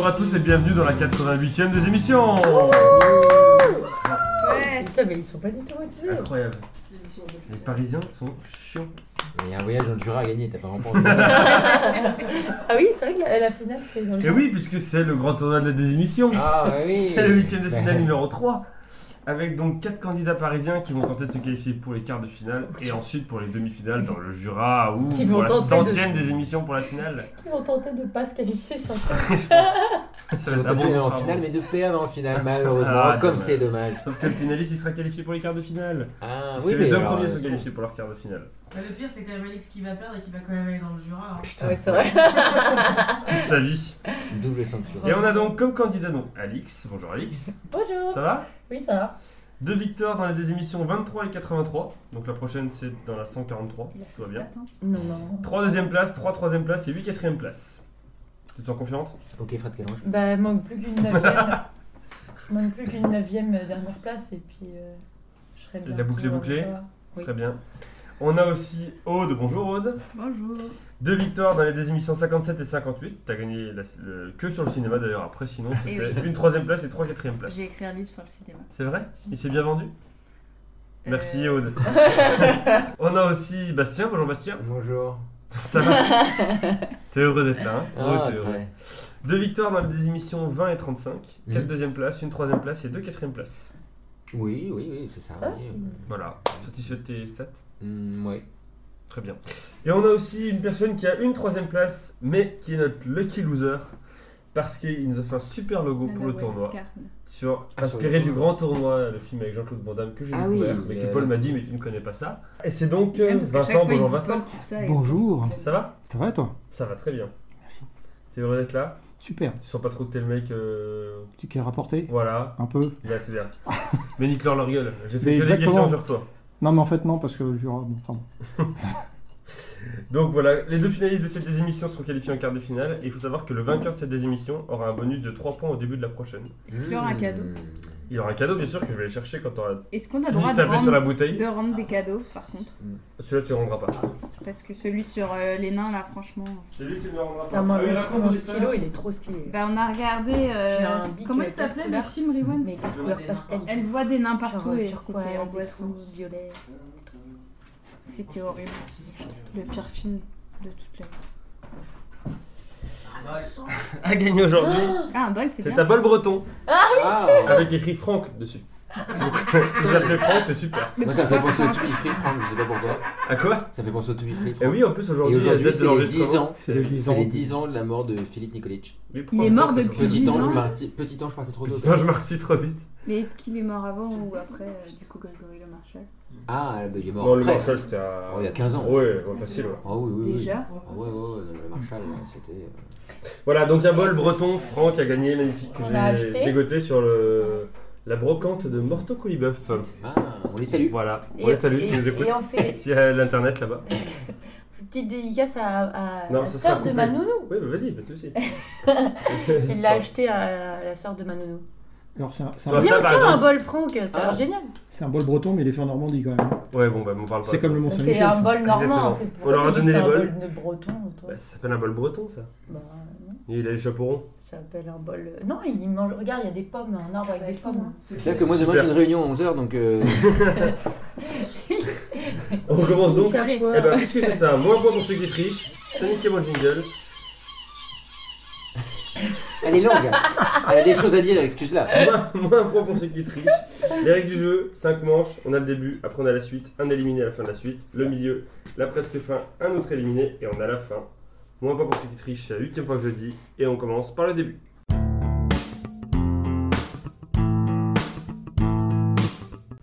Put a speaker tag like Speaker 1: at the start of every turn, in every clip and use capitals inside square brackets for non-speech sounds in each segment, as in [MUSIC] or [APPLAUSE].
Speaker 1: Bonjour à tous et bienvenue dans la 88e des émissions
Speaker 2: Ouais.
Speaker 3: Putain, mais ils sont pas du tout motivés.
Speaker 1: Incroyable. Les Parisiens sont chiants.
Speaker 4: Il y a un voyage dans le Jura à gagner, t'as pas remporté. [LAUGHS]
Speaker 3: Ah oui, c'est vrai que la, la finale, c'est dans le
Speaker 1: Et oui, puisque c'est le grand tournoi de la désémission.
Speaker 4: ah oui. [LAUGHS]
Speaker 1: C'est le huitième de finale [LAUGHS] numéro 3. Avec donc 4 candidats parisiens qui vont tenter de se qualifier pour les quarts de finale et ensuite pour les demi-finales dans le Jura ou
Speaker 3: Qui
Speaker 1: pour la
Speaker 3: tenter de-
Speaker 1: centième des émissions pour la finale.
Speaker 3: Qui vont tenter de pas se qualifier sur [LAUGHS] ça.
Speaker 1: Va être un bon
Speaker 4: en finale, mais de perdre en finale, [LAUGHS] malheureusement.
Speaker 1: Ah,
Speaker 4: comme
Speaker 1: dommage.
Speaker 4: c'est dommage.
Speaker 1: Sauf que le finaliste il sera qualifié pour les quarts de finale.
Speaker 4: Ah
Speaker 1: Parce
Speaker 4: oui,
Speaker 1: que les
Speaker 4: mais
Speaker 1: deux
Speaker 4: alors,
Speaker 1: premiers
Speaker 4: euh,
Speaker 1: sont qualifiés pour leur quart de finale.
Speaker 2: Bah, le pire, c'est quand même Alex qui va perdre et qui va quand même aller dans le Jura. hein.
Speaker 4: Putain,
Speaker 3: Ouais, c'est vrai. [LAUGHS]
Speaker 1: Toute sa vie.
Speaker 4: Double ceinture.
Speaker 1: Et on a donc comme candidat donc Alix. Bonjour Alix.
Speaker 3: Bonjour.
Speaker 1: Ça va?
Speaker 3: Oui, ça va.
Speaker 1: Deux victoires dans les des émissions 23 et 83. Donc la prochaine c'est dans la 143. Tout va bien.
Speaker 3: Non, non.
Speaker 1: 3 deuxième place, 3 troisième place et 8 quatrième place. Tu te sens confiante?
Speaker 4: Ok, Fred Calange.
Speaker 3: Bah, il manque plus qu'une neuvième. Il [LAUGHS] manque plus qu'une neuvième euh, dernière place et puis euh, je serai bien.
Speaker 1: La boucle est bouclée
Speaker 3: Oui.
Speaker 1: Très bien. On a aussi Aude. Bonjour Aude.
Speaker 2: Bonjour.
Speaker 1: Deux victoires dans les des émissions 57 et 58. T'as gagné la- le- que sur le cinéma d'ailleurs. Après sinon
Speaker 2: Eh
Speaker 1: c'était
Speaker 2: oui.
Speaker 1: une troisième place et trois quatrième place.
Speaker 2: J'ai écrit un livre sur le cinéma.
Speaker 1: C'est vrai? Il s'est bien vendu? Merci
Speaker 2: Euh,
Speaker 1: Aude. [LAUGHS] On a aussi Bastien. Bonjour Bastien.
Speaker 4: Bonjour. [LAUGHS]
Speaker 1: Ça va? T'es heureux d'être là, hein? Ouais,
Speaker 4: Ah,
Speaker 1: t'es heureux.
Speaker 4: très.
Speaker 1: Deux victoires dans les émissions 20 et 35. Quatre deuxième places, une troisième place et deux quatrième places.
Speaker 4: Oui, oui, oui, c'est ça.
Speaker 3: Ça
Speaker 4: oui.
Speaker 1: Voilà. Satisfait de tes stats?
Speaker 4: Hmm, ouais.
Speaker 1: Très bien. Et on a aussi une personne qui a une troisième place, mais qui est notre lucky loser. Parce qu'il nous a fait un super logo pour le tournoi. Sur,
Speaker 4: Ah, sur
Speaker 1: inspiré du grand tournoi, le film avec Jean-Claude Van Damme que j'ai
Speaker 4: Ah
Speaker 1: découvert,
Speaker 4: oui,
Speaker 1: mais
Speaker 4: mais
Speaker 1: que Paul
Speaker 4: euh,
Speaker 1: m'a dit, mais tu ne connais pas ça. Et c'est donc euh, Vincent. Bonjour Vincent.
Speaker 5: Bonjour,
Speaker 1: Ça va?
Speaker 5: Ça va toi?
Speaker 1: Ça va très bien.
Speaker 5: Merci.
Speaker 1: T'es heureux d'être là?
Speaker 5: Super.
Speaker 1: Tu sens pas trop que t'es le mec. euh,
Speaker 5: Tu t'es rapporté?
Speaker 1: Voilà.
Speaker 5: un peu
Speaker 1: Là, c'est bien. [LAUGHS] mais nique-leur leur gueule. J'ai fait
Speaker 5: Mais
Speaker 1: que des questions sur toi.
Speaker 5: Non mais en fait non parce que le Jura, bon, enfin. [LAUGHS]
Speaker 1: Donc voilà, les deux finalistes de cette désémission seront qualifiés en quart de finale. Et il faut savoir que le vainqueur de cette désémission aura un bonus de 3 points au début de la prochaine.
Speaker 2: Est-ce qu'il y aura un
Speaker 4: Hmm.
Speaker 2: cadeau
Speaker 1: Il y aura un cadeau, bien sûr, que je vais aller chercher quand tu auras
Speaker 6: Est-ce qu'on a le droit
Speaker 1: de
Speaker 6: de
Speaker 1: taper sur la
Speaker 6: rendre,
Speaker 1: bouteille.
Speaker 6: de rendre des cadeaux par contre
Speaker 1: Celui-là, tu ne rendras pas.
Speaker 6: Parce que celui sur euh, les nains là, franchement.
Speaker 1: C'est lui qui ne le rendra
Speaker 3: le- mon stylo, il est trop stylé.
Speaker 6: Bah, on a regardé. euh, comment il s'appelait le film Rewan
Speaker 3: Mais quatre couleurs pastel.
Speaker 6: Elle voit des nains partout et c'était en
Speaker 3: et
Speaker 6: boisson.
Speaker 3: violet.
Speaker 6: C'était horrible. Le pire film de toute la vie.
Speaker 1: A gagné aujourd'hui.
Speaker 6: Ah, un bol, c'est
Speaker 1: C'est
Speaker 6: bien.
Speaker 1: ta bol breton.
Speaker 4: Ah,
Speaker 1: Avec écrit Franck dessus. si vous si vous appelez Franck, c'est super.
Speaker 6: Mais
Speaker 4: Moi, ça me fait
Speaker 6: pourquoi
Speaker 4: penser au To Be Free, Franck, je sais pas pourquoi.
Speaker 1: À quoi?
Speaker 4: Ça me fait penser au To Be Free,
Speaker 1: Et
Speaker 4: Franck.
Speaker 1: oui, en plus
Speaker 4: Et
Speaker 1: aujourd'hui, il y a
Speaker 4: aujourd'hui,
Speaker 1: date de
Speaker 4: c'est les 10
Speaker 1: l'enregistrement.
Speaker 4: ans.
Speaker 5: C'est les 10
Speaker 4: C'est
Speaker 5: ans.
Speaker 4: les 10 ans de la mort de Philippe Nikolic.
Speaker 1: Oui,
Speaker 6: Il est
Speaker 1: Franck,
Speaker 6: mort
Speaker 1: ça
Speaker 6: depuis
Speaker 1: fait-
Speaker 6: 10
Speaker 4: Petit ange,
Speaker 6: ans.
Speaker 4: marti- petit ange parti trop tôt.
Speaker 1: Putain, je me remercie trop vite.
Speaker 6: Mais est-ce qu'il est mort avant ou après euh, du coup Marshall
Speaker 4: Ah, bah, il est mort
Speaker 1: Non, le. Marshall, c'était à.
Speaker 4: Oh, il y a 15 ans.
Speaker 1: Ouais, ouais, facile. ouais.
Speaker 4: Ah oui, oui, oui.
Speaker 6: Déjà
Speaker 4: Ah ouais, ouais, ouais, le Marshall, c'était. euh,
Speaker 1: Voilà, donc un bol breton, Franck a gagné, magnifique, que
Speaker 3: On l'a
Speaker 1: j'ai
Speaker 3: acheté.
Speaker 1: dégoté sur le la brocante de Morto Couliboeuf.
Speaker 4: Ah, on les salue.
Speaker 1: Voilà,
Speaker 3: Et-
Speaker 1: ouais, salut,
Speaker 3: et-
Speaker 1: tu nous écoutes.
Speaker 3: Et on fait [LAUGHS]
Speaker 1: S'il y a l'internet là-bas.
Speaker 3: petite dédicace à, à
Speaker 1: Non,
Speaker 3: la sœur de
Speaker 1: coupé.
Speaker 3: ma nounou.
Speaker 1: Oui, bah vas-y, pas de soucis. [LAUGHS]
Speaker 3: Il [LAUGHS] l'a acheté à la sœur de ma nounou.
Speaker 5: Alors c'est un, c'est
Speaker 1: Ça
Speaker 5: un-
Speaker 1: va,
Speaker 3: Viens,
Speaker 1: par
Speaker 3: tiens, un
Speaker 1: exemple.
Speaker 3: bol Franck, ça a
Speaker 4: Ah.
Speaker 3: génial.
Speaker 5: c'est un bol breton mais il est fait en Normandie quand même.
Speaker 1: Ouais, bon, bah, on parle pas.
Speaker 5: C'est comme le Mont
Speaker 3: C'est
Speaker 5: Saint-Michel.
Speaker 3: un
Speaker 5: ça.
Speaker 3: bol normand.
Speaker 1: Exactement.
Speaker 3: c'est
Speaker 1: On leur
Speaker 3: dis
Speaker 1: les
Speaker 3: c'est un
Speaker 1: bols.
Speaker 3: bol de breton. toi
Speaker 1: Bah, ça s'appelle un bol breton, ça.
Speaker 3: Bah, non.
Speaker 1: Et il a les chaperons.
Speaker 3: Ça s'appelle un bol. Non, il mange. Regarde, il y a des pommes, un arbre avec des pommes. hein.
Speaker 4: C'est-à-dire que moi, demain, j'ai une réunion à 11h, donc. euh, [LAUGHS]
Speaker 1: On recommence donc.
Speaker 3: Chaque fois.
Speaker 1: Eh ben, puisque c'est ça, moins point pour ceux qui trichent. T'as niqué mon jingle.
Speaker 4: Elle est longue. Elle a des choses à dire, excuse-la.
Speaker 1: Moins, un point pour ceux qui trichent. Les règles du jeu 5 manches, on a le début, après on a la suite, un éliminé à la fin de la suite, le milieu, la presque fin, un autre éliminé, et on a la fin. Moins un point pour ceux qui trichent, c'est la huitième fois que je le dis, et on commence par le début.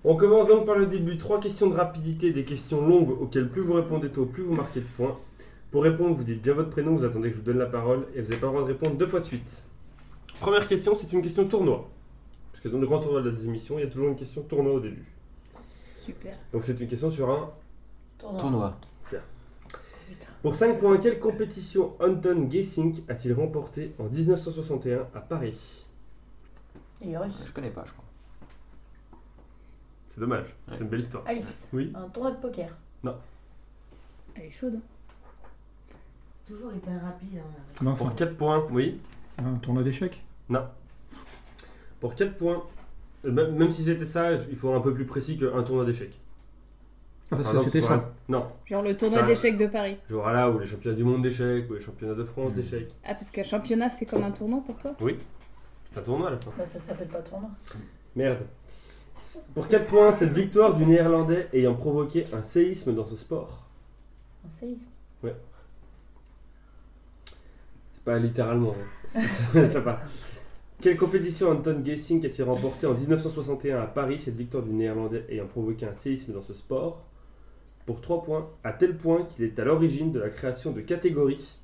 Speaker 1: On commence donc par le début. Trois questions de rapidité, des questions longues auxquelles plus vous répondez tôt, plus vous marquez de points. Pour répondre, vous dites bien votre prénom, vous attendez que je vous donne la parole et vous n'avez pas le droit de répondre deux fois de suite. Première question, c'est une question tournoi. Parce que dans le grand tournoi de la désémission, il y a toujours une question tournoi au début.
Speaker 6: Super.
Speaker 1: Donc c'est une question sur un.
Speaker 3: Tournoi.
Speaker 4: Tournoi.
Speaker 3: Putain.
Speaker 1: Pour 5 points, quelle compétition Anton Gesink a-t-il remporté en 1961 à Paris?
Speaker 3: Est russe.
Speaker 4: Je connais pas, je crois.
Speaker 1: C'est dommage, c'est une belle histoire.
Speaker 3: Alix,
Speaker 1: Oui.
Speaker 3: un tournoi de poker.
Speaker 6: Elle est chaude.
Speaker 2: Toujours hyper rapide. hein.
Speaker 5: Vincent.
Speaker 1: Pour 4 points, oui.
Speaker 5: Un tournoi d'échecs?
Speaker 1: Pour 4 points, euh, même, même si c'était ça, je- il faut un peu plus précis qu'un tournoi d'échecs.
Speaker 5: Ah, parce
Speaker 1: Par
Speaker 5: que
Speaker 1: exemple,
Speaker 5: c'était ça.
Speaker 1: Non,
Speaker 6: Genre le tournoi
Speaker 1: Ça-
Speaker 6: d'échecs de Paris.
Speaker 1: genre là, ou les championnats du monde d'échecs, ou les championnats de France
Speaker 4: Mm.
Speaker 1: d'échecs.
Speaker 6: Ah, parce qu'un championnat, c'est comme un tournoi pour toi?
Speaker 1: C'est un tournoi à la fin.
Speaker 3: Bah, ça s'appelle pas tournoi.
Speaker 1: Merde. Pour 4 points, cette victoire du néerlandais ayant provoqué un séisme dans ce sport.
Speaker 3: Un séisme?
Speaker 1: C'est pas littéralement. hein. [LAUGHS] ça va. Quelle compétition Anton Gessing a-t-il remporté en 1961 à Paris cette victoire du néerlandais ayant provoqué un séisme dans ce sport? Pour 3 points, à tel point qu'il est à l'origine de la création de catégories.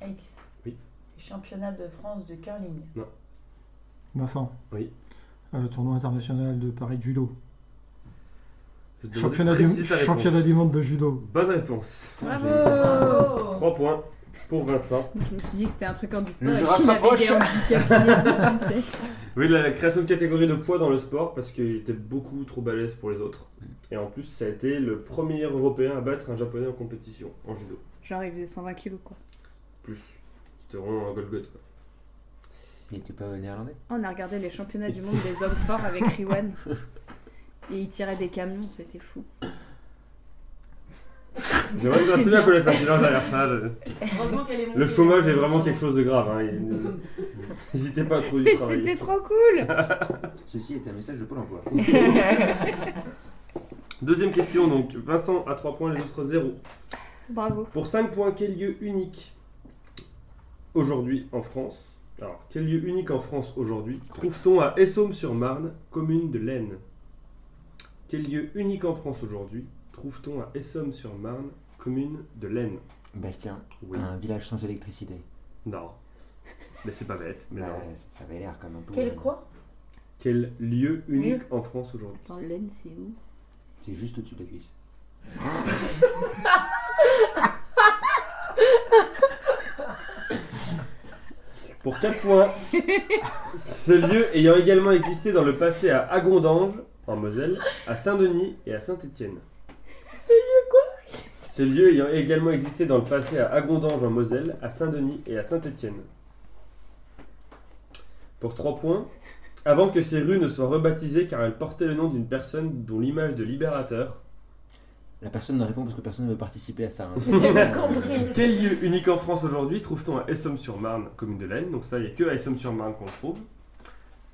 Speaker 3: Alex.
Speaker 1: Oui.
Speaker 3: Championnat de France de curling.
Speaker 5: Vincent?
Speaker 1: Oui.
Speaker 5: Euh, tournoi international de Paris de judo. Championnat du, championnat du monde de judo.
Speaker 1: Bonne réponse.
Speaker 6: Bravo
Speaker 1: 3 points pour Vincent.
Speaker 6: Je me suis dit que c'était un truc en dispo.
Speaker 4: Le
Speaker 6: handicaps inédits, tu sais. [LAUGHS]
Speaker 1: Oui, la création de catégories de poids dans le sport parce qu'il était beaucoup trop balèze pour les autres. Et en plus, ça a été le premier européen à battre un japonais en compétition en judo.
Speaker 6: Genre, il faisait 120 kilos, quoi.
Speaker 1: Plus. C'était vraiment un Golgot quoi.
Speaker 4: Il était pas néerlandais?
Speaker 6: On a regardé les championnats du monde des hommes forts avec Riwan. [LAUGHS] Et il tirait des camions, c'était fou.
Speaker 1: C'est vrai que assez bien connaître un silence derrière ça. je-
Speaker 2: Heureusement qu'elle est montée.
Speaker 1: Le chômage est vraiment quelque chose de grave. Hein. il- N'hésitez pas à trouver du travail.
Speaker 6: c'était trop cool [LAUGHS]
Speaker 4: Ceci est un message de Pôle emploi. [LAUGHS]
Speaker 1: Deuxième question donc. Vincent à 3 points, les autres 0.
Speaker 6: Bravo.
Speaker 1: Pour 5 points, quel lieu unique aujourd'hui en France? Alors, quel lieu unique en France aujourd'hui trouve-t-on à Essômes-sur-Marne, commune de l'Aisne? Quel lieu unique en France aujourd'hui trouve-t-on à Essômes-sur-Marne, commune de l'Aisne?
Speaker 4: Bastien,
Speaker 1: Oui.
Speaker 4: un village sans électricité.
Speaker 1: Non. Mais c'est pas bête. Mais
Speaker 4: Bah,
Speaker 1: non.
Speaker 4: ça avait l'air comme un peu.
Speaker 3: Quel quoi
Speaker 1: Quel lieu unique en France aujourd'hui?
Speaker 6: Dans l'Aisne, c'est où?
Speaker 4: C'est juste au-dessus de la cuisse.
Speaker 1: Pour 4 points, ce lieu ayant également existé dans le passé à Agondange, en Moselle, à Saint-Denis et à Saint-Étienne.
Speaker 3: Ce lieu quoi?
Speaker 1: Ce lieu ayant également existé dans le passé à Agondange, en Moselle, à Saint-Denis et à Saint-Étienne. Pour 3 points, avant que ces rues ne soient rebaptisées car elles portaient le nom d'une personne dont l'image de libérateur,
Speaker 4: La personne ne répond parce que personne ne veut participer à ça. hein. [LAUGHS]
Speaker 1: Quel lieu unique en France aujourd'hui trouve-t-on à Essômes-sur-Marne, commune de l'Aisne? Donc ça, il n'y a que à Essômes-sur-Marne qu'on le trouve.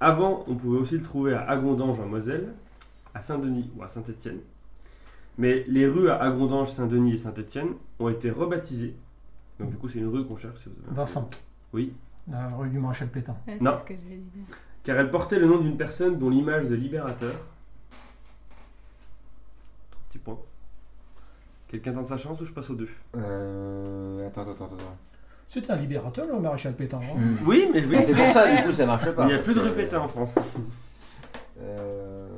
Speaker 1: Avant, on pouvait aussi le trouver à Agondange en Moselle, à Saint-Denis ou à Saint-Étienne. Mais les rues à Agondange, Saint-Denis et Saint-Étienne ont été rebaptisées. Donc du coup, c'est une rue qu'on cherche si vous avez.
Speaker 5: Vincent.
Speaker 1: Oui.
Speaker 5: La rue du Maréchal Pétain.
Speaker 6: Ouais,
Speaker 1: Non.
Speaker 6: C'est ce que je vais dire.
Speaker 1: Car elle portait le nom d'une personne dont l'image de libérateur. Trois petits points. Quelqu'un tente sa chance ou je passe aux deux?
Speaker 4: Euh. Attends, attends, attends. attends.
Speaker 5: C'était un libérateur, le Maréchal Pétain. hein.
Speaker 4: Hmm.
Speaker 1: Oui, mais oui.
Speaker 4: C'est pour ça, du coup, ça marche pas.
Speaker 1: Il n'y a plus de
Speaker 4: Euh,
Speaker 1: répétants en France.
Speaker 4: Euh.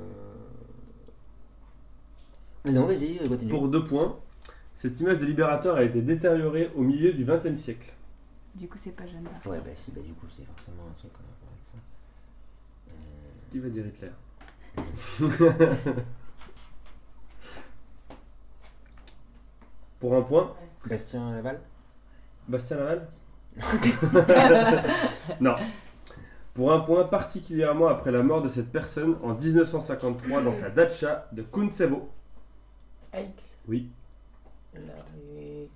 Speaker 4: Mais non, vas-y, continue.
Speaker 1: Pour deux points, cette image de libérateur a été détériorée au milieu du XXe siècle.
Speaker 6: Du coup, c'est pas Jeanne d'Arc.
Speaker 4: Ouais, bah si, bah du coup, c'est forcément un truc rapport avec ça. Euh,
Speaker 1: Qui va dire Hitler? [LAUGHS] Pour un point,
Speaker 4: Bastien Laval?
Speaker 1: Bastien Laval [LAUGHS] Non. Pour un point, particulièrement après la mort de cette personne en 1953 dans sa datcha de Kuntsevo.
Speaker 3: Alex.
Speaker 1: Oui.
Speaker 3: La rue.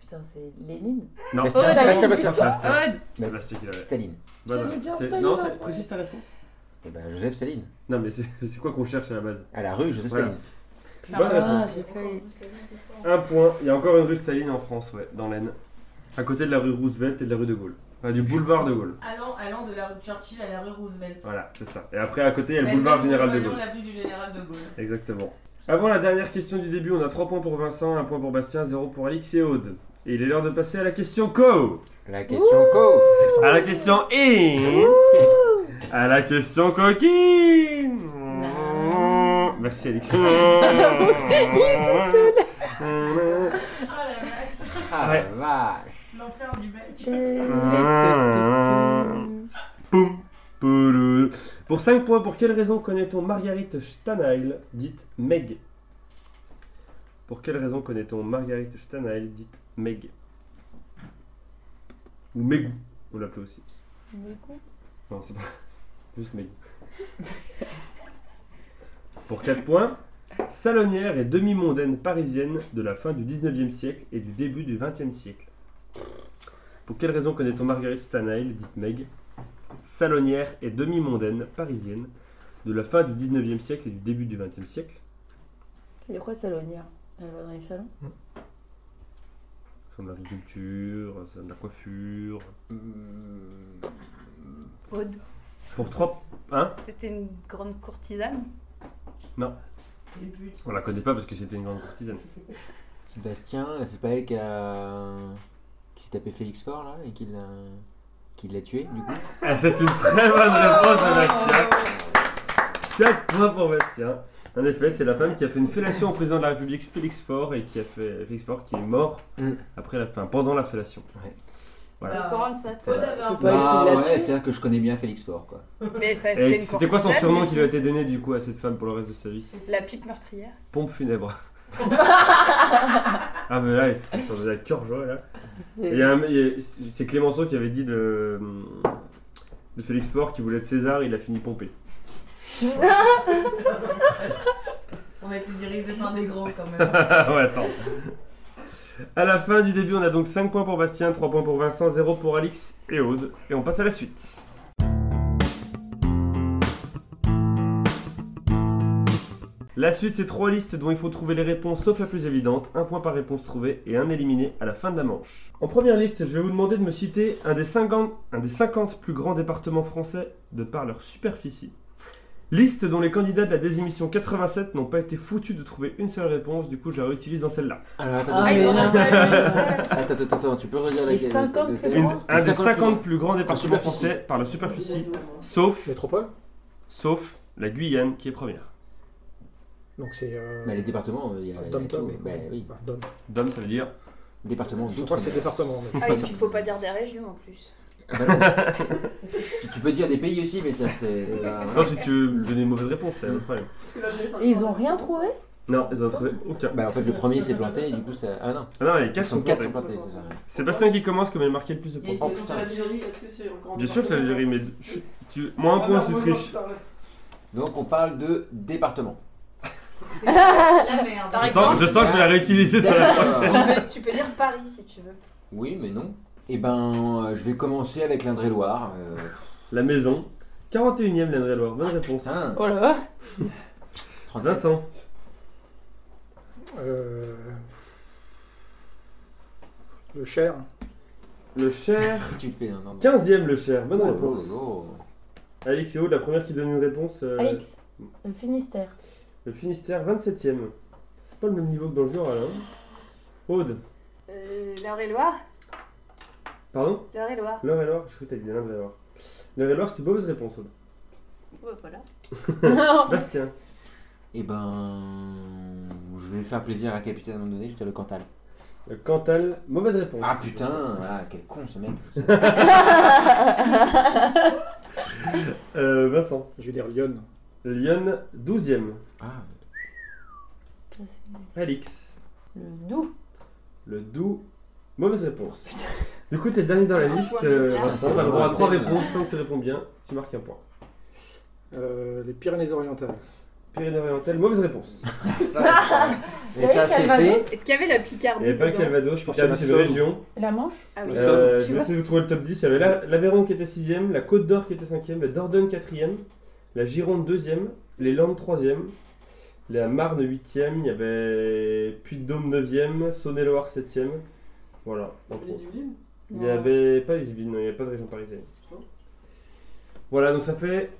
Speaker 3: Putain, c'est Lénine
Speaker 1: Non,
Speaker 4: Bastien,
Speaker 3: Oh,
Speaker 4: Bastien.
Speaker 1: c'est c'est Bastien qui l'avait.
Speaker 4: Staline.
Speaker 1: Voilà.
Speaker 3: J'allais dire
Speaker 1: C'est-
Speaker 3: Staline,
Speaker 1: Non,
Speaker 3: ouais.
Speaker 1: c'est précise ta réponse
Speaker 4: Et ben Joseph Staline.
Speaker 1: Non, mais c'est c'est quoi qu'on cherche à la base?
Speaker 4: À la rue, Joseph
Speaker 1: Voilà.
Speaker 4: Staline.
Speaker 6: C'est
Speaker 1: Bonne réponse. Un point. Il y a encore une rue Staline en France, ouais, dans l'Aisne. À côté de la rue Roosevelt et de la rue de Gaulle. Enfin, du boulevard de Gaulle.
Speaker 2: Allant, allant de la rue Churchill à la rue Roosevelt.
Speaker 1: Voilà, c'est ça. Et après, à côté, il y a le boulevard Général de Gaulle.
Speaker 2: l'avenue du Général de Gaulle.
Speaker 1: Exactement. Avant la dernière question du début, on a 3 points pour Vincent, 1 point pour Bastien, 0 pour Alix et Aude. Et il est l'heure de passer à la question co
Speaker 4: La question co
Speaker 1: À la question in À la question coquine Merci Alix.
Speaker 2: Ah [LAUGHS] la vache,
Speaker 4: Ah
Speaker 1: Ouais.
Speaker 4: la vache
Speaker 2: l'enfer du mec.
Speaker 1: Poum. Pour 5 points, pour quelle raison connaît-on Marguerite Stanail, dite Meg? Pour quelle raison connaît-on Marguerite Stanail, dite Meg? Ou Mégou, on l'appelait aussi.
Speaker 3: Coup,
Speaker 1: Non, c'est pas. [LAUGHS] Juste Mégou. Pour 4 points, salonnière et demi-mondaine parisienne de la fin du 19e siècle et du début du 20e siècle. Pour quelle raison connaît-on Marguerite Stanail, dite Meg Salonnière et demi-mondaine parisienne de la fin du 19e siècle et du début du 20e siècle?
Speaker 3: il y a quoi salonnière? Elle va dans les salons?
Speaker 1: Ça de l'agriculture, ça de la coiffure.
Speaker 4: Hmm,
Speaker 6: Aude,
Speaker 1: Pour 3. Hein?
Speaker 6: C'était une grande courtisane?
Speaker 2: Début.
Speaker 1: On la connaît pas parce que c'était une grande courtisane.
Speaker 4: Bastien, c'est pas elle qui a. qui s'est tapé Félix Fort là et qui l'a. qui l'a tué du coup
Speaker 1: Ah, c'est une très bonne réponse de Bastien. 4 points pour Bastien. En effet, c'est la femme qui a fait une fellation au président de la République, Félix Faure, et qui a fait Félix Faure qui est mort
Speaker 4: Mm.
Speaker 1: après la fin, pendant la fellation.
Speaker 4: Ouais.
Speaker 1: Voilà.
Speaker 6: ça, toi
Speaker 4: Ah
Speaker 3: l'a
Speaker 4: ouais, c'est-à-dire que je connais bien Félix Fort quoi.
Speaker 6: Mais ça, c'était
Speaker 1: c'était quoi son surnom qui lui a été donné du coup à cette femme pour le reste de sa vie?
Speaker 6: La pipe meurtrière.
Speaker 1: Pompe funèbre. [LAUGHS] ah mais là, c'était sur de la cœur joie là. Et il y a un- il y a- C'est Clémenceau qui avait dit de, de Félix Faure qui voulait être César, il a fini pompé.
Speaker 2: On a été dirigé par des grands quand même. [LAUGHS]
Speaker 1: ouais, attends. À la fin du début, on a donc 5 points pour Bastien, 3 points pour Vincent, 0 pour Alix et Aude. Et on passe à la suite. La suite, c'est trois listes dont il faut trouver les réponses sauf la plus évidente, un point par réponse trouvée et un éliminé à la fin de la manche. En première liste, je vais vous demander de me citer un des 50, un des 50 plus grands départements français de par leur superficie. Liste dont les candidats de la désémission 87 n'ont pas été foutus de trouver une seule réponse, du coup je la réutilise dans celle-là.
Speaker 4: Alors attends,
Speaker 3: Ah,
Speaker 6: Ah,
Speaker 4: attends,
Speaker 6: seule.
Speaker 4: attends, attends, attends, tu peux redire
Speaker 3: Les
Speaker 4: laquelle
Speaker 3: 50
Speaker 4: le-
Speaker 3: plus
Speaker 4: le-
Speaker 1: Une-
Speaker 3: grands
Speaker 1: un des
Speaker 4: 50
Speaker 1: 50 plus grands départements
Speaker 4: superficie.
Speaker 1: français par la superficie, sauf,
Speaker 5: Métropole
Speaker 1: sauf la Guyane qui est première.
Speaker 5: Donc c'est. Euh,
Speaker 4: Bah, les départements, il y a. il y a Bah oui,
Speaker 5: Bah, Dom.
Speaker 1: Dom, ça veut dire
Speaker 4: département
Speaker 5: Je crois que c'est département. mais
Speaker 6: Ah, et puis il faut pas dire des régions en plus.
Speaker 4: Ah bah non. [LAUGHS] tu, tu peux dire des pays aussi, mais ça c'est. c'est pas-
Speaker 1: Sauf si tu veux me donner une mauvaise réponse, c'est un autre problème.
Speaker 3: Et ils ont rien trouvé?
Speaker 1: Non, ils ont trouvé aucun.
Speaker 4: Bah en fait le premier s'est planté et du coup ça. Ah non,
Speaker 1: Ah non, les
Speaker 4: ils
Speaker 1: 4
Speaker 4: sont
Speaker 1: sont
Speaker 4: 4
Speaker 1: plantés.
Speaker 4: sont plantés, c'est ça.
Speaker 1: C'est Bastien qui commence comme il a marqué le plus de points.
Speaker 4: Oh, putain.
Speaker 7: est-ce que c'est encore
Speaker 1: Bien sûr que l'Algérie, mais je- tu- moins un
Speaker 7: Ah,
Speaker 1: point
Speaker 7: je parlais.
Speaker 4: Donc on parle de département.
Speaker 2: La merde.
Speaker 6: Par
Speaker 1: Je sens, je sens que je vais la réutiliser dans la prochaine.
Speaker 6: Tu peux, tu peux dire Paris si tu veux.
Speaker 4: Oui, mais non. Et ben, euh, je vais commencer avec l'Indre-et-Loire. euh,
Speaker 1: La maison. 41ème l'Indre-et-Loire. Bonne réponse.
Speaker 4: hein,
Speaker 3: Oh là là
Speaker 4: 37.
Speaker 1: Vincent.
Speaker 5: Euh, Le Cher.
Speaker 1: Le Cher. [LAUGHS]
Speaker 4: Tu le fais, non, non.
Speaker 1: 15ème le Cher. Bonne
Speaker 4: Oh,
Speaker 1: réponse.
Speaker 4: oh, oh.
Speaker 1: Alix et Aude, la première qui donne une réponse. euh,
Speaker 3: Alix, le Finistère.
Speaker 1: Le Finistère, 27ème. C'est pas le même niveau que dans le Jura, là. hein. Aude.
Speaker 6: Euh, L'Eure-et-Loire
Speaker 1: Pardon?
Speaker 6: L'Eure-et-Loire.
Speaker 1: L'Eure-et-Loire Je crois que t'as dit l'Indre-et-Loire. L'Eure-et-Loire, c'est une mauvaise réponse, Aude.
Speaker 6: Ouais, voilà. [LAUGHS]
Speaker 1: Bastien.
Speaker 4: Et ben, je vais faire plaisir à Capitaine à un moment donné, dire le Cantal.
Speaker 1: Le Cantal, mauvaise réponse.
Speaker 4: Ah putain, ah, quel con ce mec. [LAUGHS]
Speaker 1: Euh, Vincent.
Speaker 5: Je vais dire Lyon.
Speaker 1: Lyon, 12ème.
Speaker 4: Ah,
Speaker 3: Ça, c'est
Speaker 1: Alix.
Speaker 3: Le Doubs.
Speaker 1: Le Doubs, mauvaise réponse. [LAUGHS] Du coup, t'es le dernier dans la liste.
Speaker 6: point
Speaker 1: euh. Vincent, on a le droit à 3 réponses. Tant que tu réponds bien, tu marques un point.
Speaker 5: Euh, les Pyrénées-Orientales.
Speaker 1: Pyrénées-Orientales, mauvaise réponse. [LAUGHS]
Speaker 4: ça.
Speaker 3: Il
Speaker 4: Et c'est fait.
Speaker 6: Est-ce qu'il y avait la
Speaker 1: Il
Speaker 6: Picardie
Speaker 1: n'y avait pas le Calvados, je pense que c'est une région.
Speaker 3: La Manche
Speaker 6: Ah oui.
Speaker 1: Euh,
Speaker 3: Tu
Speaker 1: je vais essayer de vous trouver le top 10. Il y avait la- l'Aveyron qui était 6ème, la Côte d'Or qui était 5ème, la Dordogne 4ème, la Gironde 2ème, les Landes 3ème, la Marne 8ème, il y avait Puy-de-Dôme 9ème, Saône-et-Loire 7ème. Voilà.
Speaker 7: Les Yvelines?
Speaker 1: Il n'y avait pas les Yvelines, non, il n'y avait pas de région parisienne. Voilà, donc ça fait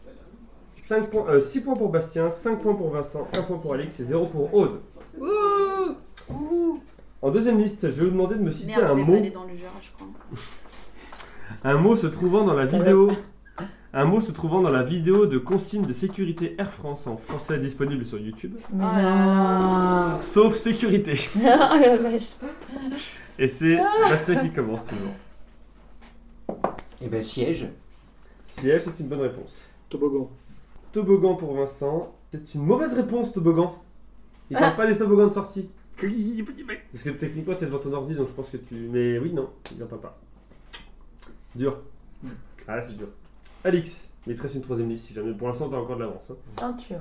Speaker 1: 5 points, euh, 6 points pour Bastien, 5 points pour Vincent, 1 point pour Alix et 0 pour Aude.
Speaker 6: Ouh
Speaker 1: En deuxième liste, je vais vous demander de me citer
Speaker 6: Merde, je
Speaker 1: un
Speaker 6: vais pas
Speaker 1: mot
Speaker 6: aller dans le Jura, je crois. [LAUGHS]
Speaker 1: Un mot se trouvant dans la vidéo. Un mot se trouvant dans la vidéo de consigne de sécurité Air France en français disponible sur YouTube.
Speaker 6: Ah.
Speaker 3: non
Speaker 1: Sauf sécurité. [LAUGHS]
Speaker 3: Oh la vache
Speaker 1: Et c'est Bastien qui commence toujours.
Speaker 4: Et ben siège.
Speaker 1: Siège, c'est une bonne réponse.
Speaker 5: Toboggan.
Speaker 1: Toboggan pour Vincent. C'est une mauvaise réponse, toboggan. Il parle pas des toboggans de sortie. Parce que techniquement, t'es devant ton ordi, donc je pense que tu. Mais oui, non, il n'en parle pas. Dur. Ah, c'est dur. Alix, mais il te reste une troisième liste si jamais. Pour l'instant, t'as encore de l'avance. hein.
Speaker 3: Ceinture.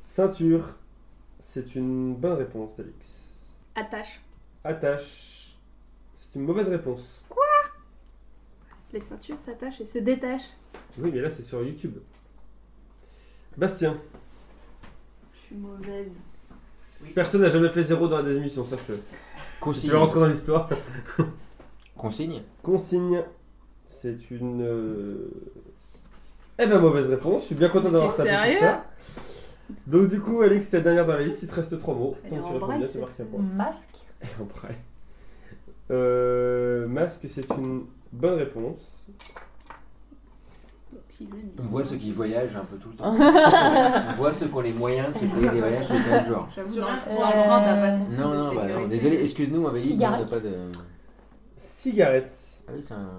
Speaker 1: Ceinture, c'est une bonne réponse d'Alix.
Speaker 6: Attache.
Speaker 1: Attache, c'est une mauvaise réponse.
Speaker 6: Les ceintures s'attachent et se détachent.
Speaker 1: Oui, mais là, c'est sur YouTube. Bastien,
Speaker 6: Je suis mauvaise.
Speaker 1: personne n'a jamais fait zéro dans des émissions, sache-le. Si
Speaker 4: Consigne.
Speaker 1: tu veux rentrer dans l'histoire.
Speaker 4: Consigne.
Speaker 1: Consigne, c'est une. euh, Eh ben, mauvaise réponse. Je suis bien content d'avoir
Speaker 6: T'es
Speaker 1: tapé tout
Speaker 6: sérieux
Speaker 1: ça. Donc, du coup, Alix, t'es la dernière dans la liste. Il te reste trois mots.
Speaker 6: Elle
Speaker 1: Tant que tu
Speaker 6: en
Speaker 1: réponds bien, c'est marqué un point.
Speaker 3: Masque.
Speaker 1: En braille. Euh, masque, c'est une bonne réponse.
Speaker 6: Oxygène.
Speaker 4: On voit ceux qui voyagent un peu tout le temps. [LAUGHS] On voit ceux qui ont les moyens de se payer des voyages sur 15 jours.
Speaker 6: J'avoue,
Speaker 2: Sur
Speaker 6: dans,
Speaker 2: un
Speaker 6: le-
Speaker 2: train.
Speaker 6: dans le train, t'as pas de
Speaker 3: Euh,
Speaker 6: consigne
Speaker 4: Non,
Speaker 6: de
Speaker 4: non, bah non, désolé, excuse-nous, Amélie, mais on n'a
Speaker 3: Cigarette.
Speaker 4: pas de.
Speaker 1: Cigarette.
Speaker 4: Ah oui, c'est un.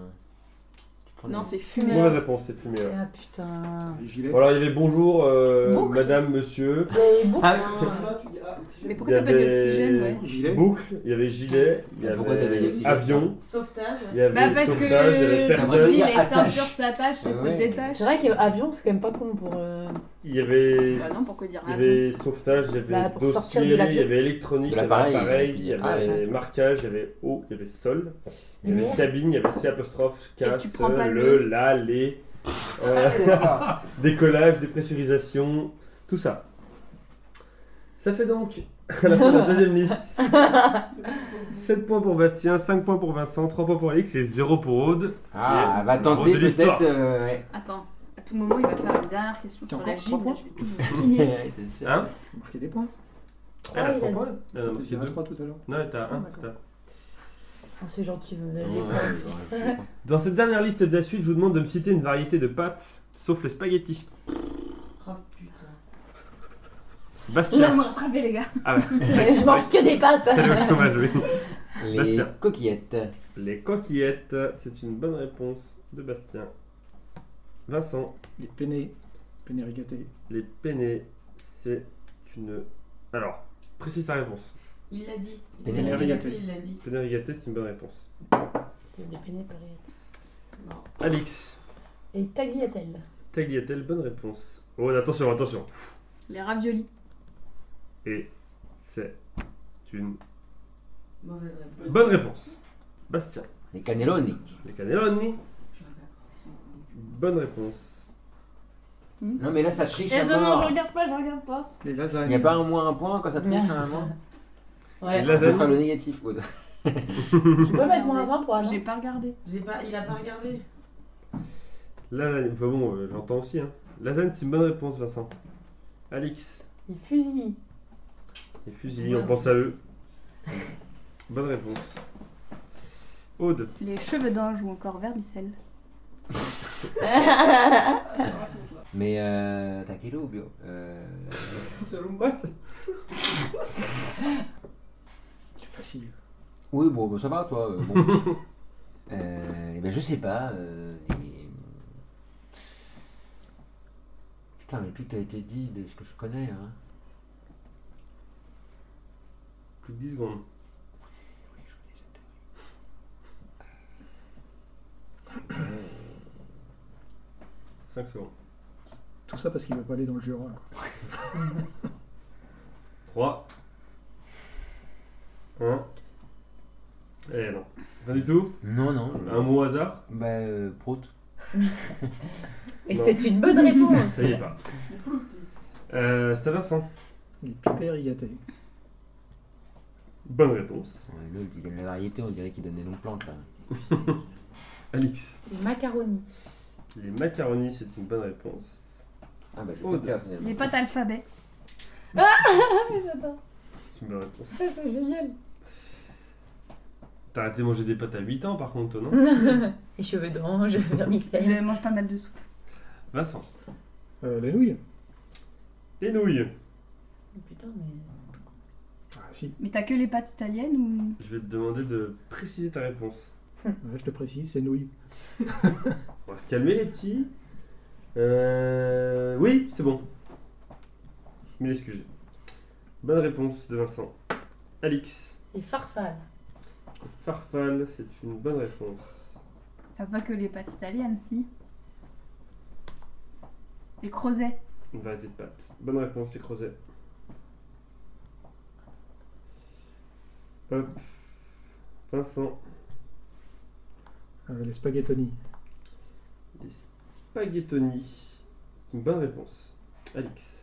Speaker 6: Non, c'est fumé.
Speaker 3: Fumeur.
Speaker 1: Mauvaise réponse, c'est fumé. ouais.
Speaker 3: Ah putain.
Speaker 1: Bon, alors, il y avait bonjour, euh,
Speaker 3: Boucle.
Speaker 1: madame, monsieur.
Speaker 3: Il y avait beaucoup.
Speaker 4: Ah,
Speaker 6: Mais
Speaker 1: Il
Speaker 6: pourquoi
Speaker 1: y
Speaker 6: t'as pas dit
Speaker 1: avait
Speaker 6: oxygène, ouais
Speaker 5: Gilet.
Speaker 1: Boucle, il y avait gilet, il y
Speaker 4: Pourquoi t'avais dit
Speaker 1: avait
Speaker 4: oxygène
Speaker 1: avion,
Speaker 2: Sauvetage.
Speaker 1: il y avait
Speaker 6: Bah parce
Speaker 1: sauvetage, il y avait
Speaker 6: que
Speaker 1: personne.
Speaker 6: les
Speaker 4: attache.
Speaker 6: ceintures s'attachent et
Speaker 4: Bah
Speaker 6: se
Speaker 4: ouais.
Speaker 6: détachent.
Speaker 3: C'est vrai qu'avion, c'est quand même pas con pour. euh,
Speaker 1: Il y avait,
Speaker 6: Bah non, pourquoi dire
Speaker 1: il y
Speaker 6: avion
Speaker 1: avait sauvetage, il y avait
Speaker 3: Bah, pour sortir de
Speaker 1: dossier, il y avait électronique,
Speaker 4: De
Speaker 1: il y avait
Speaker 4: l'appareil,
Speaker 1: appareil,
Speaker 4: et puis-
Speaker 1: il y avait
Speaker 4: ah,
Speaker 3: ouais.
Speaker 1: marquage, il y avait eau, il y avait sol, il y avait cabine, il y avait C apostrophe, casse,
Speaker 6: tu prends pas
Speaker 1: le,
Speaker 6: le-
Speaker 1: la, les, euh, [LAUGHS] décollage, dépressurisation, tout ça. Ça fait donc à [LAUGHS] la fin de la deuxième liste [LAUGHS] 7 points pour Bastien, 5 points pour Vincent, 3 points pour Alix et 0 pour Aude.
Speaker 4: Ah, va tenter peut-être. euh, ouais.
Speaker 6: Attends, à tout moment, il va faire une dernière question
Speaker 5: T'as
Speaker 6: sur la gym.
Speaker 5: trois
Speaker 6: là, Je vais tout piner.
Speaker 1: Hein
Speaker 5: Marquer des points.
Speaker 3: Trois,
Speaker 1: Elle a
Speaker 3: il
Speaker 1: 3
Speaker 3: a
Speaker 1: points
Speaker 5: T'as
Speaker 1: marqué 2.
Speaker 5: trois tout à l'heure.
Speaker 1: Non, à 1.
Speaker 3: Oh, c'est gentil, vous l'avez pas. [LAUGHS]
Speaker 1: Dans cette dernière liste de la suite, je vous demande de me citer une variété de pâtes, sauf les spaghettis.
Speaker 2: Oh putain.
Speaker 6: Là,
Speaker 1: Bastien.
Speaker 6: vous me rattrapez, les gars.
Speaker 1: Ah ouais. [LAUGHS]
Speaker 3: Je mange que des pâtes.
Speaker 1: C'est le chômage, oui.
Speaker 4: Les
Speaker 1: Bastien.
Speaker 4: coquillettes.
Speaker 1: Les coquillettes, c'est une bonne réponse de Bastien. Vincent.
Speaker 5: Les penne. Penne rigatée.
Speaker 1: Les penne, c'est une. Alors, précise ta réponse.
Speaker 2: Il l'a dit.
Speaker 4: Penne
Speaker 2: Il l'a dit, Il
Speaker 1: c'est une bonne réponse.
Speaker 3: Des pareil.
Speaker 1: Alix.
Speaker 3: Et tagliatelle.
Speaker 1: Tagliatelle, bonne réponse. Oh, attention, attention.
Speaker 6: Les raviolis.
Speaker 1: Et c'est une
Speaker 2: Mauvaise réponse.
Speaker 1: bonne réponse. Bastien.
Speaker 4: Les cannelloni.
Speaker 1: Les cannelloni, bonne réponse.
Speaker 4: Non, mais là, ça triche
Speaker 6: Eh
Speaker 4: un
Speaker 6: non,
Speaker 4: peu.
Speaker 6: non, je regarde pas, je regarde pas.
Speaker 5: Les
Speaker 4: Il
Speaker 5: lasagnes.
Speaker 4: n'y a pas un moins un point quand ça triche, normalement
Speaker 3: Ouais.
Speaker 1: Là,
Speaker 4: peut faire le négatif, Aude.
Speaker 3: Je [LAUGHS] peux mettre moins un pour Anna.
Speaker 6: J'ai pas regardé.
Speaker 2: J'ai pas, il a pas regardé.
Speaker 1: Lasagne, enfin bon, euh, j'entends aussi. Hein. Lasagne, c'est une bonne réponse, Vincent. Alix.
Speaker 3: Les fusils.
Speaker 1: Les fusils, on pense à eux. Bonne réponse. Aude.
Speaker 6: Les cheveux d'ange ou encore vermicelle. [LAUGHS]
Speaker 4: Mais euh, t'as quel bio euh... [LAUGHS]
Speaker 1: C'est
Speaker 5: facile.
Speaker 4: Oui, bon, bah, ça va, toi. euh, bon. [LAUGHS] euh, eh ben, je sais pas. euh, les- Putain, mais tout a été dit de ce que je connais. Hein.
Speaker 1: Plus de 10 secondes.
Speaker 4: Euh,
Speaker 1: 5 secondes.
Speaker 5: Tout ça parce qu'il veut pas aller dans le Jura. quoi.
Speaker 1: 3. 1. Eh non. Pas du tout
Speaker 4: Non, non.
Speaker 1: Un mot au hasard
Speaker 4: Bah, euh, prout. [LAUGHS]
Speaker 3: Et
Speaker 1: Non.
Speaker 3: c'est une bonne réponse.
Speaker 1: Ça y est pas. Euh, c'est à Vincent.
Speaker 5: Les rigatés.
Speaker 1: Bonne réponse.
Speaker 4: Ouais, l'autre, il donne la variété, on dirait qu'il donne des noms de plantes, là. [LAUGHS]
Speaker 1: Alix.
Speaker 3: Les macaronis.
Speaker 1: Les macaronis, c'est une bonne réponse.
Speaker 4: Ah, bah, je vais pas faire, finalement.
Speaker 6: Les pâtes alphabet. [LAUGHS]
Speaker 3: J'adore.
Speaker 1: C'est une bonne réponse.
Speaker 3: C'est génial.
Speaker 1: T'as arrêté de manger des pâtes à 8 ans par contre, non [LAUGHS]
Speaker 3: Les cheveux d'ange, [LAUGHS] vermicelle.
Speaker 6: Je mange pas mal de soupe.
Speaker 1: Vincent.
Speaker 5: Euh, les nouilles.
Speaker 1: Les nouilles.
Speaker 3: Putain, mais.
Speaker 5: Ah si.
Speaker 6: Mais t'as que les pâtes italiennes ou?
Speaker 1: Je vais te demander de préciser ta réponse.
Speaker 5: Ouais, je te précise, c'est nouilles. [LAUGHS]
Speaker 1: On va se calmer les petits. Euh... Oui, c'est bon. Mille excuses. Bonne réponse de Vincent. Alix.
Speaker 3: Les farfales.
Speaker 1: Farfal, c'est une bonne réponse.
Speaker 6: Enfin, pas que les pâtes italiennes, si. Les creusets.
Speaker 1: Une variété de pâtes. Bonne réponse, les creusets. Hop. Vincent,
Speaker 5: Euh, les spaghettoni.
Speaker 1: les spaghettoni. C'est une bonne réponse. Alix.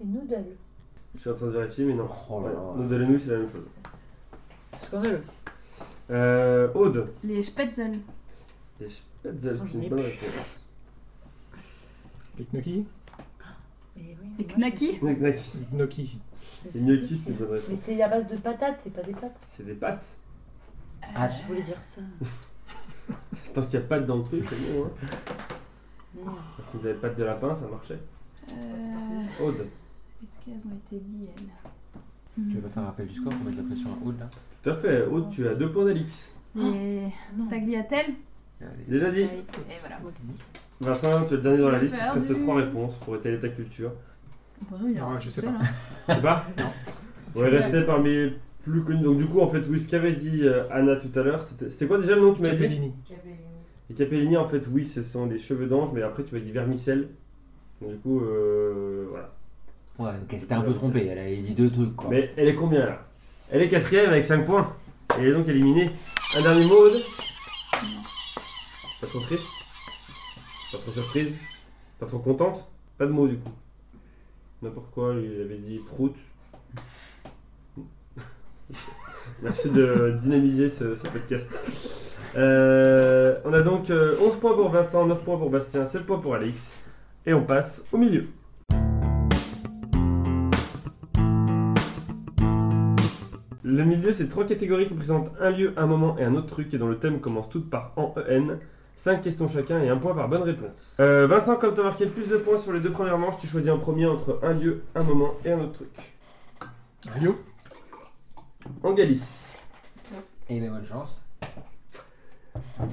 Speaker 3: Les noodles.
Speaker 1: Je suis en train de vérifier, mais non.
Speaker 4: Oh là là.
Speaker 1: Noodles et nouilles, c'est la même chose.
Speaker 3: Scandaleux.
Speaker 1: Euh, Aude.
Speaker 6: Les spätzle.
Speaker 1: Les spätzle, c'est
Speaker 3: J'en ai
Speaker 1: une bonne réponse.
Speaker 5: Les gnocchi.
Speaker 3: Mais oui,
Speaker 6: Les knackis.
Speaker 1: Les
Speaker 5: gnocchi.
Speaker 1: Les c'est une bonne
Speaker 3: Mais
Speaker 1: réponse.
Speaker 3: c'est à base de patates, c'est pas des pâtes.
Speaker 1: C'est des pâtes.
Speaker 4: Ah,
Speaker 3: Je voulais dire ça. [LAUGHS]
Speaker 1: Tant qu'il n'y a pâtes dans le truc, c'est bon. Hein. Vous avez pâtes de lapin, ça marchait.
Speaker 6: Euh,
Speaker 1: Aude.
Speaker 6: Est-ce qu'elles ont été dites, elles?
Speaker 4: Tu veux pas faire un rappel du score pour mettre la pression à Aude là
Speaker 1: Tout à fait. Aude, tu as deux points d'Alix.
Speaker 6: Les
Speaker 3: Non.
Speaker 6: tagliatelles
Speaker 4: Allez.
Speaker 1: Déjà dit.
Speaker 3: Ouais,
Speaker 6: Et voilà.
Speaker 1: Vincent, tu es le dernier dans la liste. Il te reste trois réponses pour étaler ta culture.
Speaker 6: Bon, non, il est
Speaker 5: Ah, je sais pas.
Speaker 6: hein.
Speaker 1: Je sais pas
Speaker 5: Non.
Speaker 1: On est resté parmi les plus connus. Donc, du coup, en fait, oui, ce qu'avait dit euh, Anna tout à l'heure, c'était c'était quoi déjà le nom que tu m'avais dit
Speaker 5: Capellini.
Speaker 1: Les Capellini, en fait, oui, ce sont des cheveux d'ange, mais après, tu m'as dit vermicelle. Donc, du coup, euh, voilà.
Speaker 4: Ouais, ok, c'était un peu trompé, elle a dit deux trucs quoi.
Speaker 1: Mais elle est combien là? Elle est quatrième avec 5 points. Elle est donc éliminée. Un dernier mot, Aude? Pas trop triste? Pas trop surprise? Pas trop contente? Pas de mots du coup. N'importe quoi, il avait dit prout. [LAUGHS] Merci de dynamiser ce, ce podcast. Euh, on a donc euh, 11 points pour Vincent, 9 points pour Bastien, 7 points pour Alix. Et on passe au milieu. Le milieu, c'est trois catégories qui présentent un lieu, un moment et un autre truc et dont le thème commence toutes par en EN. 5 questions chacun et un point par bonne réponse. Euh, Vincent, comme tu as marqué le plus de points sur les deux premières manches, tu choisis un premier entre un lieu, un moment et un autre truc.
Speaker 5: Rio.
Speaker 1: En Galice.
Speaker 4: Et ben bonne chance.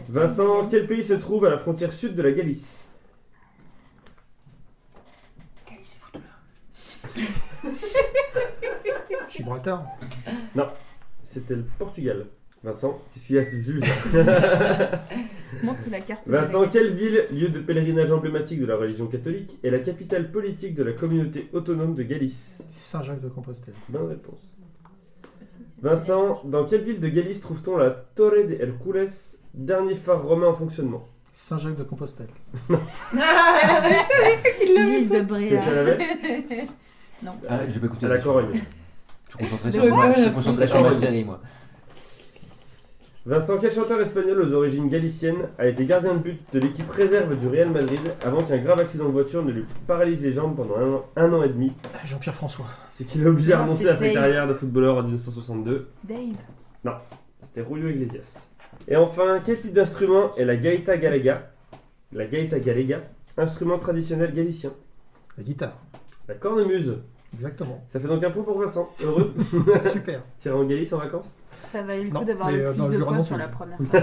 Speaker 1: Vincent, quel pays se trouve à la frontière sud de la Galice?
Speaker 5: Gibraltar.
Speaker 1: C'était le Portugal. Vincent, qu'est-ce qu'il y a tu juges [LAUGHS]
Speaker 6: Montre la carte.
Speaker 1: Vincent, quelle ville, lieu de pèlerinage emblématique de la religion catholique, est la capitale politique de la communauté autonome de Galice?
Speaker 5: Saint-Jacques de Compostelle.
Speaker 1: Bonne réponse. Vincent, dans quelle ville de Galice trouve-t-on la Torre de Hercules, dernier phare romain en fonctionnement?
Speaker 5: Saint-Jacques de Compostelle. [LAUGHS]
Speaker 6: L'île de Bréa.
Speaker 1: l'avait? [LAUGHS]
Speaker 4: Ah, j'ai pas écouté.
Speaker 1: À la Corogne.
Speaker 4: Je suis concentré sur, moi, je suis concentré sur ma série moi.
Speaker 1: Vincent, quel chanteur espagnol aux origines galiciennes a été gardien de but de l'équipe réserve du Real Madrid avant qu'un grave accident de voiture ne lui paralyse les jambes pendant un an, un an et demi,
Speaker 5: Jean-Pierre François.
Speaker 1: ce qui l'a obligé à
Speaker 6: Non,
Speaker 1: renoncer à sa
Speaker 6: c'était-
Speaker 1: carrière de footballeur en 1962
Speaker 6: Dave.
Speaker 1: C'était Julio Iglesias. Et enfin, quel type d'instrument est la gaita galega? La gaita galega, instrument traditionnel galicien.
Speaker 5: La guitare.
Speaker 1: La cornemuse.
Speaker 5: Exactement.
Speaker 1: Ça fait donc un point pour Vincent. Heureux. [LAUGHS]
Speaker 5: Super.
Speaker 1: Tiré en Galice en vacances.
Speaker 6: Ça valait le
Speaker 5: Non,
Speaker 6: coup d'avoir
Speaker 5: mais,
Speaker 6: le
Speaker 5: euh,
Speaker 6: plus de points sur
Speaker 5: plus.
Speaker 6: la première [LAUGHS] fois.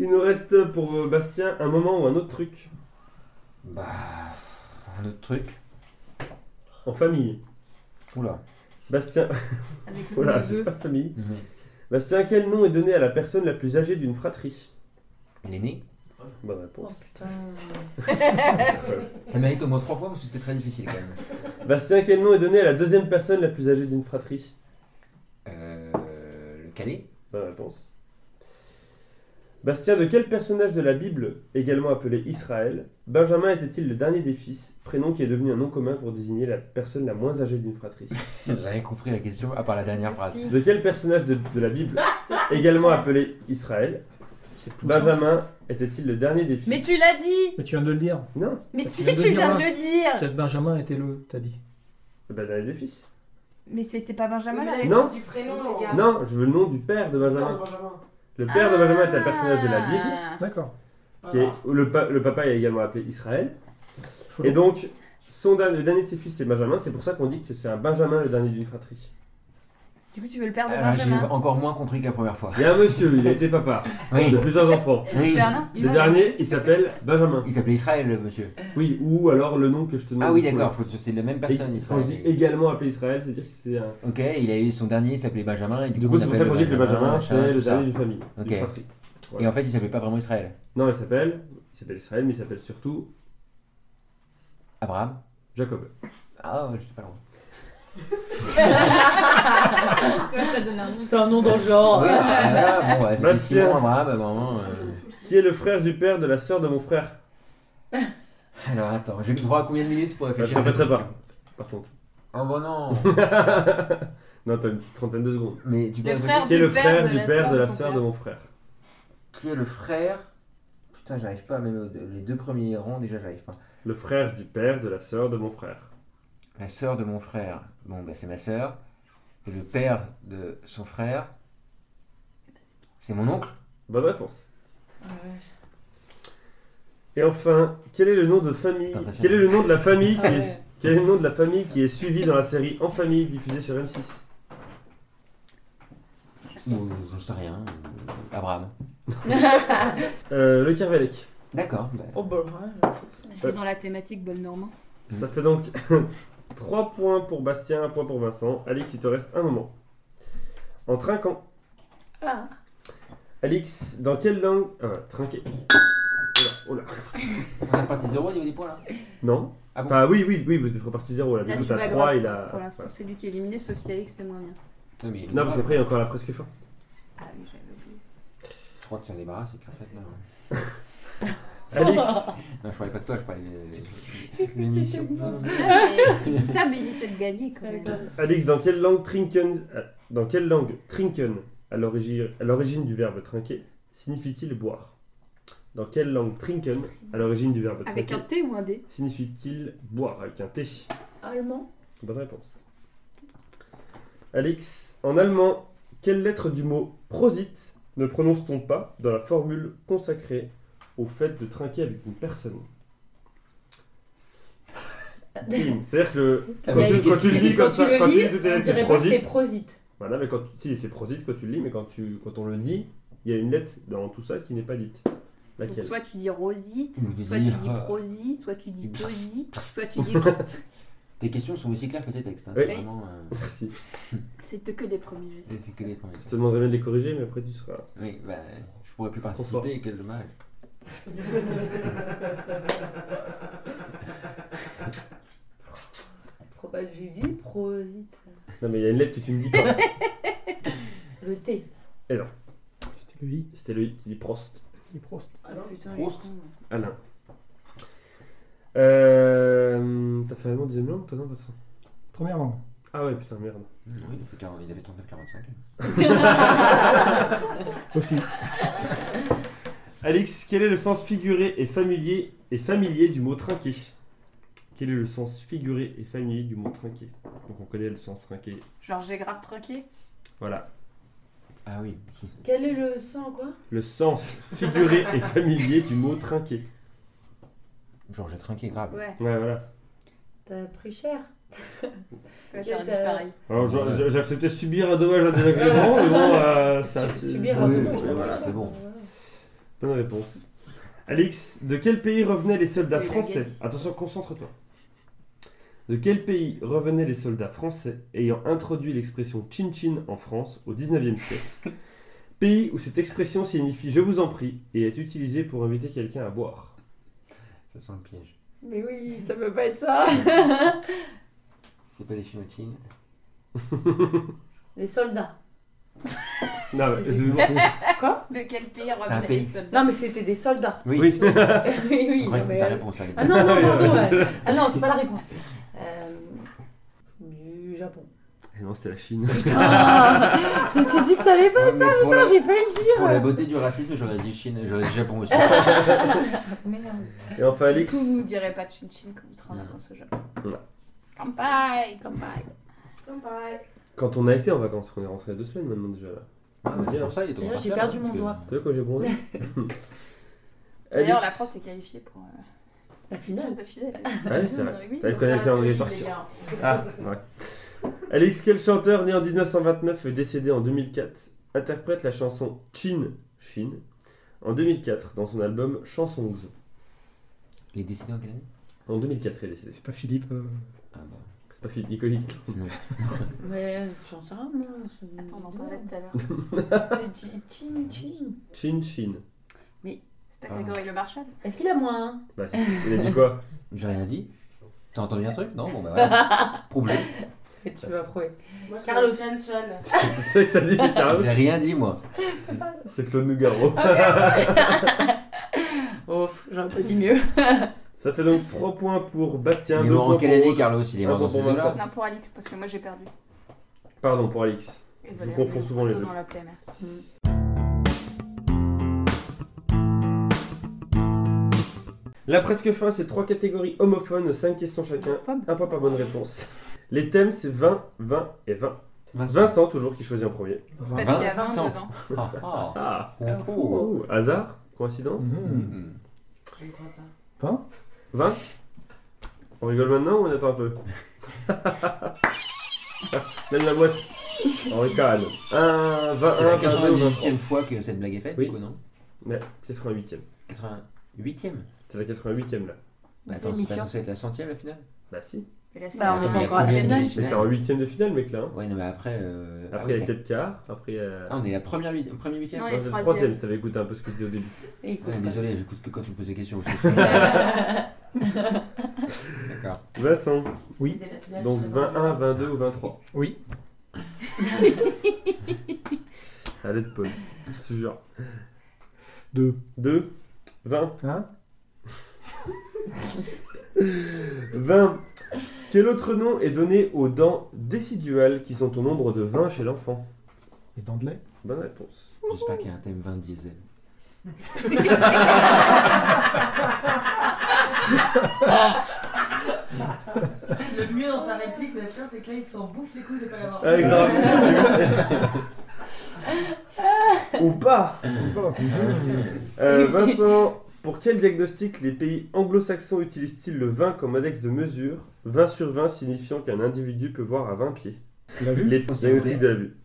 Speaker 1: Il nous reste pour euh, Bastien un moment ou un autre truc.
Speaker 4: Bah. Un autre truc.
Speaker 1: En famille.
Speaker 4: Oula.
Speaker 1: Bastien.
Speaker 6: Avec le [LAUGHS]
Speaker 1: Voilà,
Speaker 6: neveu.
Speaker 1: j'ai pas de famille.
Speaker 4: Mhm.
Speaker 1: Bastien, quel nom est donné à la personne la plus âgée d'une fratrie?
Speaker 4: L'aîné.
Speaker 1: Bonne
Speaker 3: Oh
Speaker 1: réponse.
Speaker 3: putain.
Speaker 4: Ça mérite au moins 3 points parce que c'était très difficile quand même.
Speaker 1: Bastien, quel nom est donné à la deuxième personne la plus âgée d'une fratrie?
Speaker 4: Euh. Le Calais.
Speaker 1: Bonne réponse. Bastien, de quel personnage de la Bible, également appelé Israël, Benjamin était-il le dernier des fils, prénom qui est devenu un nom commun pour désigner la personne la moins âgée d'une fratrie?
Speaker 4: J'ai rien compris la question à part la dernière phrase.
Speaker 6: Si.
Speaker 1: De quel personnage de, de la Bible, [LAUGHS] également appelé Israël. Benjamin était-il le dernier des fils
Speaker 6: Mais tu l'as dit
Speaker 5: Mais tu viens de le dire.
Speaker 1: Non,
Speaker 6: Mais
Speaker 5: Tu
Speaker 6: si
Speaker 5: viens de
Speaker 6: tu viens de le dire
Speaker 5: Peut-être Benjamin était le. T'as dit.
Speaker 1: le dernier des fils.
Speaker 6: Mais c'était pas Benjamin là
Speaker 1: Non.
Speaker 2: Du prénom, les gars.
Speaker 1: Non, je veux le nom du père de Benjamin. Le père de Benjamin est un personnage de la Bible,
Speaker 6: Ah.
Speaker 5: D'accord.
Speaker 1: qui est, le, pa- le papa est également appelé Israël.
Speaker 5: Faut
Speaker 1: Et donc, son dernier, le dernier de ses fils, c'est Benjamin. C'est pour ça qu'on dit que c'est un Benjamin, le dernier d'une fratrie.
Speaker 6: Du coup, tu veux le père de
Speaker 4: Ah, J'ai
Speaker 6: Benjamin
Speaker 4: encore moins compris que la première fois.
Speaker 1: Il y a un monsieur, il a été papa
Speaker 4: Oui.
Speaker 1: de plusieurs enfants.
Speaker 4: Oui.
Speaker 6: C'est un nom
Speaker 1: Le dernier, il s'appelle Benjamin.
Speaker 4: Il s'appelait Israël, le monsieur.
Speaker 1: Oui, ou alors le nom que je te demande.
Speaker 4: Ah oui, d'accord, faut- c'est la même personne.
Speaker 1: Et quand je dis également appelé Israël, c'est-à-dire que c'est un.
Speaker 4: Ok, il a eu son dernier, il s'appelait Benjamin. Et du,
Speaker 1: Du
Speaker 4: coup, on
Speaker 1: c'est pour
Speaker 4: appelle
Speaker 1: ça qu'on dit que le Benjamin,
Speaker 4: machin,
Speaker 1: c'est
Speaker 4: tout
Speaker 1: le
Speaker 4: ça.
Speaker 1: dernier d'une famille,
Speaker 4: Ok.
Speaker 1: d'une fratrie. Voilà.
Speaker 4: Et en fait, il s'appelait pas vraiment Israël.
Speaker 1: Non, il s'appelle, il s'appelle Israël, mais il s'appelle surtout
Speaker 4: Abraham.
Speaker 1: Jacob.
Speaker 4: Ah, ouais, je sais pas loin.
Speaker 6: t'as donné un nom.
Speaker 3: C'est un nom dans le genre.
Speaker 4: Ouais, bah, voilà, bon, ouais, c'était
Speaker 1: Bastien.
Speaker 4: Simon, Abraham, bah, vraiment. euh,
Speaker 1: Qui est le frère du père de la sœur de mon frère
Speaker 4: Alors attends, j'ai le droit à combien de minutes pour
Speaker 1: Je
Speaker 4: réfléchir
Speaker 1: ne répéterai pas, par contre.
Speaker 4: Oh bah non [LAUGHS]
Speaker 1: non, t'as une petite trentaine de secondes.
Speaker 4: Mais tu peux
Speaker 6: Le
Speaker 4: répéter
Speaker 6: frère
Speaker 1: Qui est le frère du père de la sœur de mon frère
Speaker 4: Qui est le frère? Putain, j'arrive pas, même au- les deux premiers rangs, déjà, j'arrive pas.
Speaker 1: Le frère du père de la sœur de mon frère.
Speaker 4: La sœur de mon frère, bon, bah c'est ma sœur. Et le père de son frère, c'est mon oncle
Speaker 1: Bonne réponse. Et enfin, quel est le nom de famille. Quel est le nom de la famille qui est quel est le nom de la famille qui est suivie dans la série En famille diffusée sur M6
Speaker 4: Ou je sais rien. euh, Abraham. [LAUGHS]
Speaker 1: euh, Le Kervelec.
Speaker 4: D'accord. bah,
Speaker 3: Oh bah ouais.
Speaker 6: C'est dans la thématique bol normand.
Speaker 1: Ça fait donc 3 points pour Bastien, 1 point pour Vincent. Alix, il te reste un moment. En trinquant.
Speaker 3: Ah.
Speaker 1: Alix, dans quelle langue? Ah, trinquer. Oh là,
Speaker 4: On est parti zéro au niveau des points là
Speaker 1: Non
Speaker 4: Ah bon
Speaker 1: Enfin, oui, oui, oui, vous êtes reparti 0 là. Du
Speaker 6: Là,
Speaker 1: coup,
Speaker 6: tu
Speaker 1: t'as
Speaker 6: vas
Speaker 1: 3,
Speaker 6: grave.
Speaker 1: il a.
Speaker 6: Pour l'instant,
Speaker 1: voilà.
Speaker 6: c'est lui qui est éliminé, sauf si Alex fait moins bien.
Speaker 4: Non, mais
Speaker 1: Non, parce qu'après, il y a encore la presque fin.
Speaker 6: Ah oui, j'avais oublié.
Speaker 4: Je crois que tu en débarrasses et qu'en [LAUGHS] fait, [LAUGHS] non. Je parlais pas de toi, je parlais de l'émission.
Speaker 6: Il ça, mais il de gagner quand même.
Speaker 1: Alix, dans quelle langue trinken, euh, dans quelle langue trinken, à l'origine, à l'origine du verbe trinquer, signifie-t-il boire? Dans quelle langue trinken, à l'origine du verbe
Speaker 6: Avec
Speaker 1: trinquer,
Speaker 6: un T ou un D?
Speaker 1: signifie-t-il boire avec un T?
Speaker 3: Allemand.
Speaker 1: Bonne réponse. Alix, en allemand, quelle lettre du mot prosit ne prononce-t-on pas dans la formule consacrée au fait de trinquer avec une personne. C'est-à-dire que
Speaker 4: Ah,
Speaker 1: quand, tu,
Speaker 4: c'est
Speaker 1: quand tu le lis comme
Speaker 3: Quand
Speaker 1: ça,
Speaker 3: tu le
Speaker 1: quand
Speaker 3: lis, on
Speaker 1: lettres, c'est
Speaker 3: dirait pas que c'est
Speaker 1: prosit.
Speaker 3: prosite.
Speaker 1: Voilà, mais quand tu, si c'est prosit quand tu le lis, mais quand, tu, quand on le dit, il y a une lettre dans tout ça qui n'est pas dite.
Speaker 6: Donc
Speaker 1: Laquelle?
Speaker 6: soit tu dis rosite, soit tu dis [LAUGHS] prosi, soit tu dis posite, soit tu dis [LAUGHS] psst.
Speaker 4: Tes questions sont aussi claires que tes textes. Hein.
Speaker 1: Oui.
Speaker 4: C'est vraiment. euh,
Speaker 1: Merci. [LAUGHS]
Speaker 6: C'est que des premiers gestes.
Speaker 4: c'est c'est que des premiers.
Speaker 1: Je te demanderais bien de les corriger, mais après tu seras.
Speaker 4: Oui, bah, je pourrais plus participer, quel dommage.
Speaker 3: Pro- J'ai dit prosite.
Speaker 1: Non, mais il y a une lettre que tu me dis pas. [LAUGHS]
Speaker 3: Le T.
Speaker 5: C'était le I.
Speaker 1: C'était lui qui dit Prost.
Speaker 5: Et Prost.
Speaker 6: Ah, putain, il est
Speaker 4: Prost.
Speaker 6: con.
Speaker 1: Alain. Euh, T'as fait allemand deuxième langue, toi, non, Vincent?
Speaker 5: Première langue.
Speaker 1: Ah ouais, putain, merde.
Speaker 4: Oui, il, a fait 40 il avait 39-45. [LAUGHS]
Speaker 5: Aussi. [LAUGHS]
Speaker 1: Alix, quel est le sens figuré et familier, et familier du mot trinquer Quel est le sens figuré et familier du mot trinquer Donc on connaît le sens trinquer.
Speaker 6: Genre j'ai grave trinqué.
Speaker 1: Voilà.
Speaker 4: Ah oui.
Speaker 3: Quel est le sang, quoi?
Speaker 1: Le sens figuré et familier du mot trinquer.
Speaker 4: Genre, j'ai trinqué grave.
Speaker 6: Ouais,
Speaker 1: Ouais, voilà.
Speaker 3: T'as pris cher. [LAUGHS]
Speaker 6: ouais j'aurais dit
Speaker 3: t'as-
Speaker 6: pareil.
Speaker 1: Alors j'a-
Speaker 4: Ouais.
Speaker 1: j'a- j'ai accepté subir un dommage à désagrément, mais bon, euh, [LAUGHS] ça.
Speaker 3: Subir un
Speaker 4: oui, oui, voilà,
Speaker 3: prie,
Speaker 4: c'est bon.
Speaker 1: Bonne réponse. Alix, de quel pays revenaient les soldats français. Attention, concentre-toi. De quel pays revenaient les soldats français ayant introduit l'expression chin-chin en France au 19e siècle? Pays où cette expression signifie je vous en prie et est utilisée pour inviter quelqu'un à boire.
Speaker 4: Ça sent le piège.
Speaker 3: Mais oui, ça peut pas être ça.
Speaker 4: C'est pas des chinotines. [LAUGHS]
Speaker 3: Les soldats.
Speaker 1: Non, mais,
Speaker 3: Quoi
Speaker 6: De quel pays revenaient
Speaker 4: pays.
Speaker 6: les soldats
Speaker 3: Non, mais c'était des soldats.
Speaker 4: Oui.
Speaker 1: oui. [LAUGHS]
Speaker 3: oui, oui.
Speaker 4: Que
Speaker 3: mais-
Speaker 4: ta réponse là.
Speaker 3: Ah non, non, pardon. [LAUGHS] Ah non, c'est pas la réponse. Euh, du Japon.
Speaker 1: Et non, c'était la Chine.
Speaker 3: Putain [LAUGHS] Je me suis dit que ça allait pas.
Speaker 4: Ouais, mais pour, la,
Speaker 3: Putain, j'ai failli le
Speaker 4: pour la
Speaker 3: dire.
Speaker 4: beauté du racisme, j'aurais dit Chine, j'aurais dit Japon aussi.
Speaker 3: Merde.
Speaker 1: Et enfin,
Speaker 6: Du
Speaker 1: Alix,
Speaker 6: coup, vous direz pas de chin chin quand vous serez en vacances au Japon.
Speaker 1: Non.
Speaker 6: Kampai, kampai.
Speaker 1: Quand on a été en vacances, qu'on est rentré il y a deux semaines maintenant déjà là.
Speaker 4: Ah, pour ça, il est
Speaker 3: D'ailleurs, j'ai perdu
Speaker 4: hein,
Speaker 3: mon
Speaker 4: parce que-
Speaker 3: doigt.
Speaker 1: Tu vois quand j'ai bronzé [LAUGHS]
Speaker 6: D'ailleurs, la
Speaker 1: Alix-
Speaker 6: France est qualifiée pour euh,
Speaker 3: La finale.
Speaker 6: de finale.
Speaker 1: Ouais, c'est vrai. T'avais le calendrier par cœur. Ah, ouais. Alix, quel chanteur né en 1929 et décédé en 2004 interprète la chanson Chin Chin en 2004 dans son album Chansons
Speaker 4: Il est décédé en quelle année?
Speaker 1: En 2004, il est décédé.
Speaker 5: C'est pas Philippe. euh,
Speaker 4: Ah bah.
Speaker 1: C'est pas Philippe Nicolic.
Speaker 4: Sinon. [LAUGHS]
Speaker 3: Mais j'en sais rien, moi. c'est-
Speaker 6: Attends, on en parlait tout à l'heure.
Speaker 3: C'est Chin Chin.
Speaker 1: Chin Chin.
Speaker 6: C'est pas Grégory Le Marshall
Speaker 3: Est-ce qu'il a moins un?
Speaker 1: Bah, si. il a dit quoi?
Speaker 4: J'ai rien dit. T'as entendu un truc? Non Bon bah voilà. [LAUGHS] Prouve-le.
Speaker 3: Et tu vas prouver.
Speaker 2: Moi, je
Speaker 3: Carlos.
Speaker 2: Chan. [LAUGHS]
Speaker 1: C'est ça que ça dit, c'est Carlos
Speaker 4: J'ai rien dit moi.
Speaker 3: C'est pas ça.
Speaker 1: C'est Claude Nougaro.
Speaker 3: Oh, j'aurais pas dit mieux.
Speaker 1: Ça fait donc 3 points pour Bastien.
Speaker 4: Il est
Speaker 1: 2
Speaker 4: mort
Speaker 1: points
Speaker 4: en quelle
Speaker 1: pour
Speaker 4: année
Speaker 1: Aude.
Speaker 4: Carlos Il est
Speaker 1: Un
Speaker 4: mort dans
Speaker 1: point
Speaker 4: ce
Speaker 1: pour
Speaker 4: jeu-là
Speaker 1: Vincent.
Speaker 6: Non, pour Alix, parce que moi j'ai perdu.
Speaker 1: Pardon, pour Alix.
Speaker 6: Et
Speaker 1: Je confonds souvent les deux.
Speaker 6: On l'appelait, merci.
Speaker 1: La presque fin, c'est 3 catégories homophones, 5 questions chacun.
Speaker 6: Homophobe.
Speaker 1: Un point par bonne réponse. Les thèmes, c'est 20, 20 et 20. Vincent, toujours, qui choisit en premier.
Speaker 6: Parce qu'il y a 20
Speaker 4: Vincent.
Speaker 6: devant. [LAUGHS]
Speaker 4: Ah, ah.
Speaker 1: Ah
Speaker 4: Oh.
Speaker 1: Ouh, Hasard Coïncidence
Speaker 5: Mmh.
Speaker 4: Hmm.
Speaker 2: Je ne crois pas.
Speaker 5: 20
Speaker 1: 20 On rigole maintenant ou on attend un peu? [LAUGHS] Même la boîte. [LAUGHS] On ricane. 1, 20,
Speaker 4: C'est la
Speaker 1: 1, 22 ou 23.
Speaker 4: 98ème fois que cette blague est faite,
Speaker 1: Oui.
Speaker 4: du coup, non?
Speaker 1: Ouais, c'est 88ème.
Speaker 4: 88ème
Speaker 1: C'est la 88ème là.
Speaker 4: Bah,
Speaker 6: C'est
Speaker 4: Attends, c'est
Speaker 6: l'émission.
Speaker 4: pas censé être la centième la finale?
Speaker 1: Bah si.
Speaker 6: Et là, c'est
Speaker 3: Bah, on
Speaker 6: la-
Speaker 3: est pas encore à la finale.
Speaker 1: C'était en 8ème de finale, mec là. hein.
Speaker 4: Ouais, non, mais après. euh,
Speaker 1: Après,
Speaker 4: ah,
Speaker 1: il y a peut-être quart. Après, euh...
Speaker 4: Ah, on est la première huit- premier huitième
Speaker 6: Ouais.
Speaker 1: non,
Speaker 6: et
Speaker 1: c'est le
Speaker 6: troisième.
Speaker 1: troisième si t'avais écouté un peu ce que je disais au début.
Speaker 3: Écoute,
Speaker 4: Ouais. Désolé, j'écoute que quand tu me poses des questions. [LAUGHS] D'accord.
Speaker 1: Vincent.
Speaker 5: Oui.
Speaker 2: C'était la finale,
Speaker 1: Donc
Speaker 2: je serais
Speaker 1: 21, 22 ou 23
Speaker 5: Oui. [LAUGHS]
Speaker 1: Allez de Paul. Je te jure.
Speaker 5: 2.
Speaker 1: 2, 20.
Speaker 5: Hein [LAUGHS]
Speaker 1: 20. Quel autre nom est donné aux dents déciduales qui sont au nombre de 20 chez l'enfant?
Speaker 5: Les dents de lait?
Speaker 1: Bonne réponse.
Speaker 4: J'espère qu'il y a un thème 20 diesel.
Speaker 2: Le mieux dans ta réplique, Bastien, c'est que là, ils s'en bouffent les couilles de pas l'avoir
Speaker 1: Ah,
Speaker 2: fait.
Speaker 1: grave. [LAUGHS] Ou pas. Euh, Vincent, pour quel diagnostic les pays anglo-saxons utilisent-ils le 20 comme index de mesure? 20 sur 20 signifiant qu'un individu peut voir à 20 pieds.
Speaker 5: Tu l'as vu?
Speaker 1: Les diagnostics de la vue.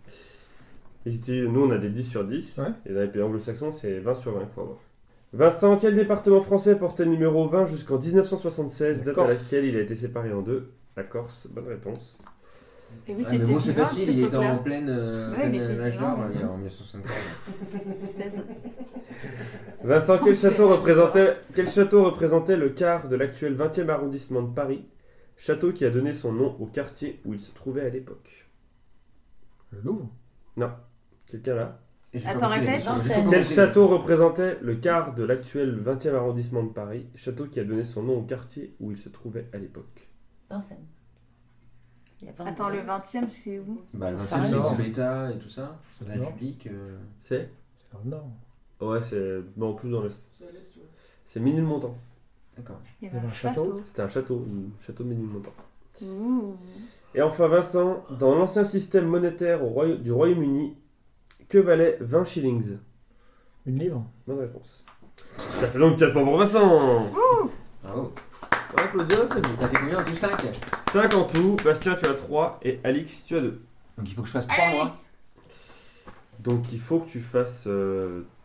Speaker 1: Ils utilisent- nous, on a des 10 sur 10.
Speaker 5: Ouais.
Speaker 1: Et dans les pays anglo-saxons, c'est 20 sur 20 qu'il faut avoir. Vincent, quel département français portait le numéro 20 jusqu'en 1976,
Speaker 5: La
Speaker 1: date à
Speaker 5: Corse.
Speaker 1: laquelle il a été séparé en deux? La Corse, bonne réponse.
Speaker 6: Et oui,
Speaker 4: Ah, mais bon, c'est facile, il était en pleine, euh,
Speaker 6: Ouais,
Speaker 4: âge d'or a-
Speaker 6: ouais.
Speaker 4: en 1975.
Speaker 6: 16. [LAUGHS]
Speaker 1: Vincent, quel château, représentait, quel château représentait le quart de l'actuel 20e arrondissement de Paris? Château qui a donné son nom au quartier où il se trouvait à l'époque.
Speaker 5: Le Louvre?
Speaker 1: Quelqu'un là?
Speaker 6: Attends, répète.
Speaker 1: Quel château représentait le quart de l'actuel 20e arrondissement de Paris? Château qui a donné son nom au quartier où il se trouvait à l'époque.
Speaker 3: Vincennes. Il y a 20
Speaker 6: Attends, le 20ème, c'est où?
Speaker 4: Bah, le
Speaker 3: Ça
Speaker 4: 20 c'est
Speaker 5: arrive.
Speaker 4: coup d'État et tout ça. C'est la
Speaker 5: Non.
Speaker 4: République. euh,
Speaker 1: C'est
Speaker 5: C'est dans le Nord.
Speaker 1: Ouais, c'est. Non, plus dans l'Est. C'est Ménilmontant.
Speaker 4: D'accord.
Speaker 6: Il y
Speaker 5: avait un château.
Speaker 1: C'était un château, un château de Ménilmontant.
Speaker 6: Ouh.
Speaker 1: Et enfin, Vincent, dans l'ancien système monétaire au Roya- du Royaume-Uni, que valait 20 shillings?
Speaker 5: Une livre
Speaker 1: Bonne réponse. Ça fait donc 4 points pour Vincent
Speaker 4: Bravo. Ça fait combien en tout? 5
Speaker 1: 5 en tout, Bastien tu as 3 et Alix tu as 2.
Speaker 4: Donc il faut que je fasse 3 mois.
Speaker 1: Donc il faut que tu fasses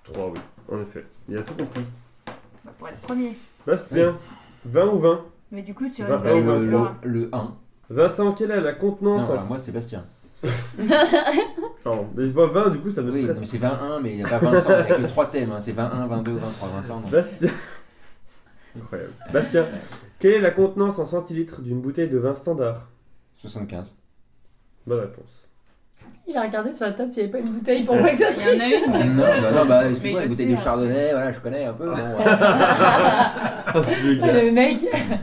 Speaker 1: 3, oui, en effet. Il a tout compris.
Speaker 6: Bah, Pour être premier.
Speaker 1: Bastien, 20 ou 20
Speaker 6: Mais du coup, tu
Speaker 1: Bah,
Speaker 6: restes
Speaker 1: euh,
Speaker 6: dans les
Speaker 1: le-
Speaker 6: autres
Speaker 4: Le,
Speaker 6: plans.
Speaker 4: le 1.
Speaker 1: Vincent, quelle est la contenance?
Speaker 4: Non,
Speaker 1: en-
Speaker 4: voilà, moi c'est Bastien. [LAUGHS]
Speaker 1: Pardon, mais je vois 20, du coup ça me
Speaker 4: Oui,
Speaker 1: stresse.
Speaker 4: donc c'est 21, mais il n'y a pas Vincent, il n'y a que 3 thèmes. hein. C'est 21, 22, 23. Vincent, non.
Speaker 1: Bastien. Incroyable. Bastien, quelle est la contenance en centilitres d'une bouteille de vin standard?
Speaker 4: 75.
Speaker 1: Bonne réponse.
Speaker 3: Il a regardé sur la table s'il n'y avait pas une bouteille pour voir que ça
Speaker 6: Il y en a
Speaker 3: triche.
Speaker 6: une,
Speaker 4: Non, bah, non, bah, excuse-moi, les bouteilles de
Speaker 6: hein.
Speaker 4: chardonnay, voilà, je connais un peu. Bon, [LAUGHS] [LAUGHS]
Speaker 1: c'est le
Speaker 3: mec.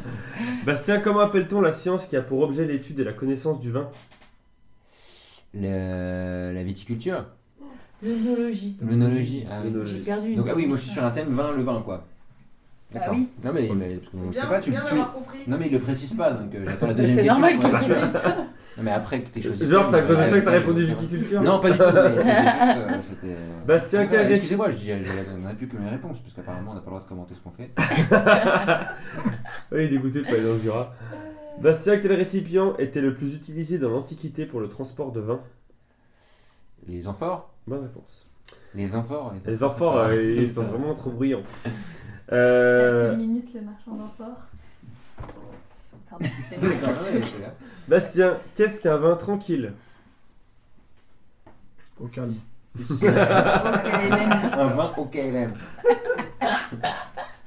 Speaker 3: [LAUGHS]
Speaker 1: Bastien, comment appelle-t-on la science qui a pour objet l'étude et la connaissance du vin?
Speaker 4: Le- la viticulture,
Speaker 3: L'œnologie.
Speaker 4: l'œnologie. Ah, oui.
Speaker 1: L'œnologie.
Speaker 3: J'ai perdu une
Speaker 4: Donc, ah oui, moi je suis sur un thème vin, le vin quoi. D'accord.
Speaker 6: oui.
Speaker 4: Non, mais, mais parce que
Speaker 2: C'est
Speaker 4: on
Speaker 2: bien,
Speaker 4: sait pas,
Speaker 2: c'est
Speaker 4: tu,
Speaker 2: bien
Speaker 4: tu-
Speaker 2: d'avoir compris.
Speaker 4: Non, mais il le précise pas, donc euh, j'attends la
Speaker 3: Mais
Speaker 4: deuxième
Speaker 3: c'est
Speaker 4: question.
Speaker 3: normal qu'il précise.
Speaker 4: Non, mais après que t'es choisi.
Speaker 1: Genre, c'est à cause de ça que t'as répondu viticulture
Speaker 4: Non, pas du tout, mais c'était juste. euh, [LAUGHS] c'était-
Speaker 1: Bastien,
Speaker 4: Excusez-moi, je dis, je n'aurais plus que mes réponses, parce qu'apparemment on n'a pas le droit de commenter ce qu'on fait. [LAUGHS]
Speaker 1: Oui, dégoûté de pas aller dans le Jura. Bastien, quel récipient était le plus utilisé dans l'Antiquité pour le transport de vin?
Speaker 4: Les amphores?
Speaker 1: Bonne réponse.
Speaker 4: Les amphores
Speaker 1: Les amphores, euh, ils sont vraiment trop bruyants. Euh,
Speaker 6: Linus, le marchand d'amphores. Pardon, c'était [LAUGHS] une
Speaker 4: D'accord, ouais,
Speaker 6: question.
Speaker 4: c'est là.
Speaker 1: Bastien, qu'est-ce qu'un vin tranquille?
Speaker 5: Au calme.
Speaker 4: Un vin au KLM.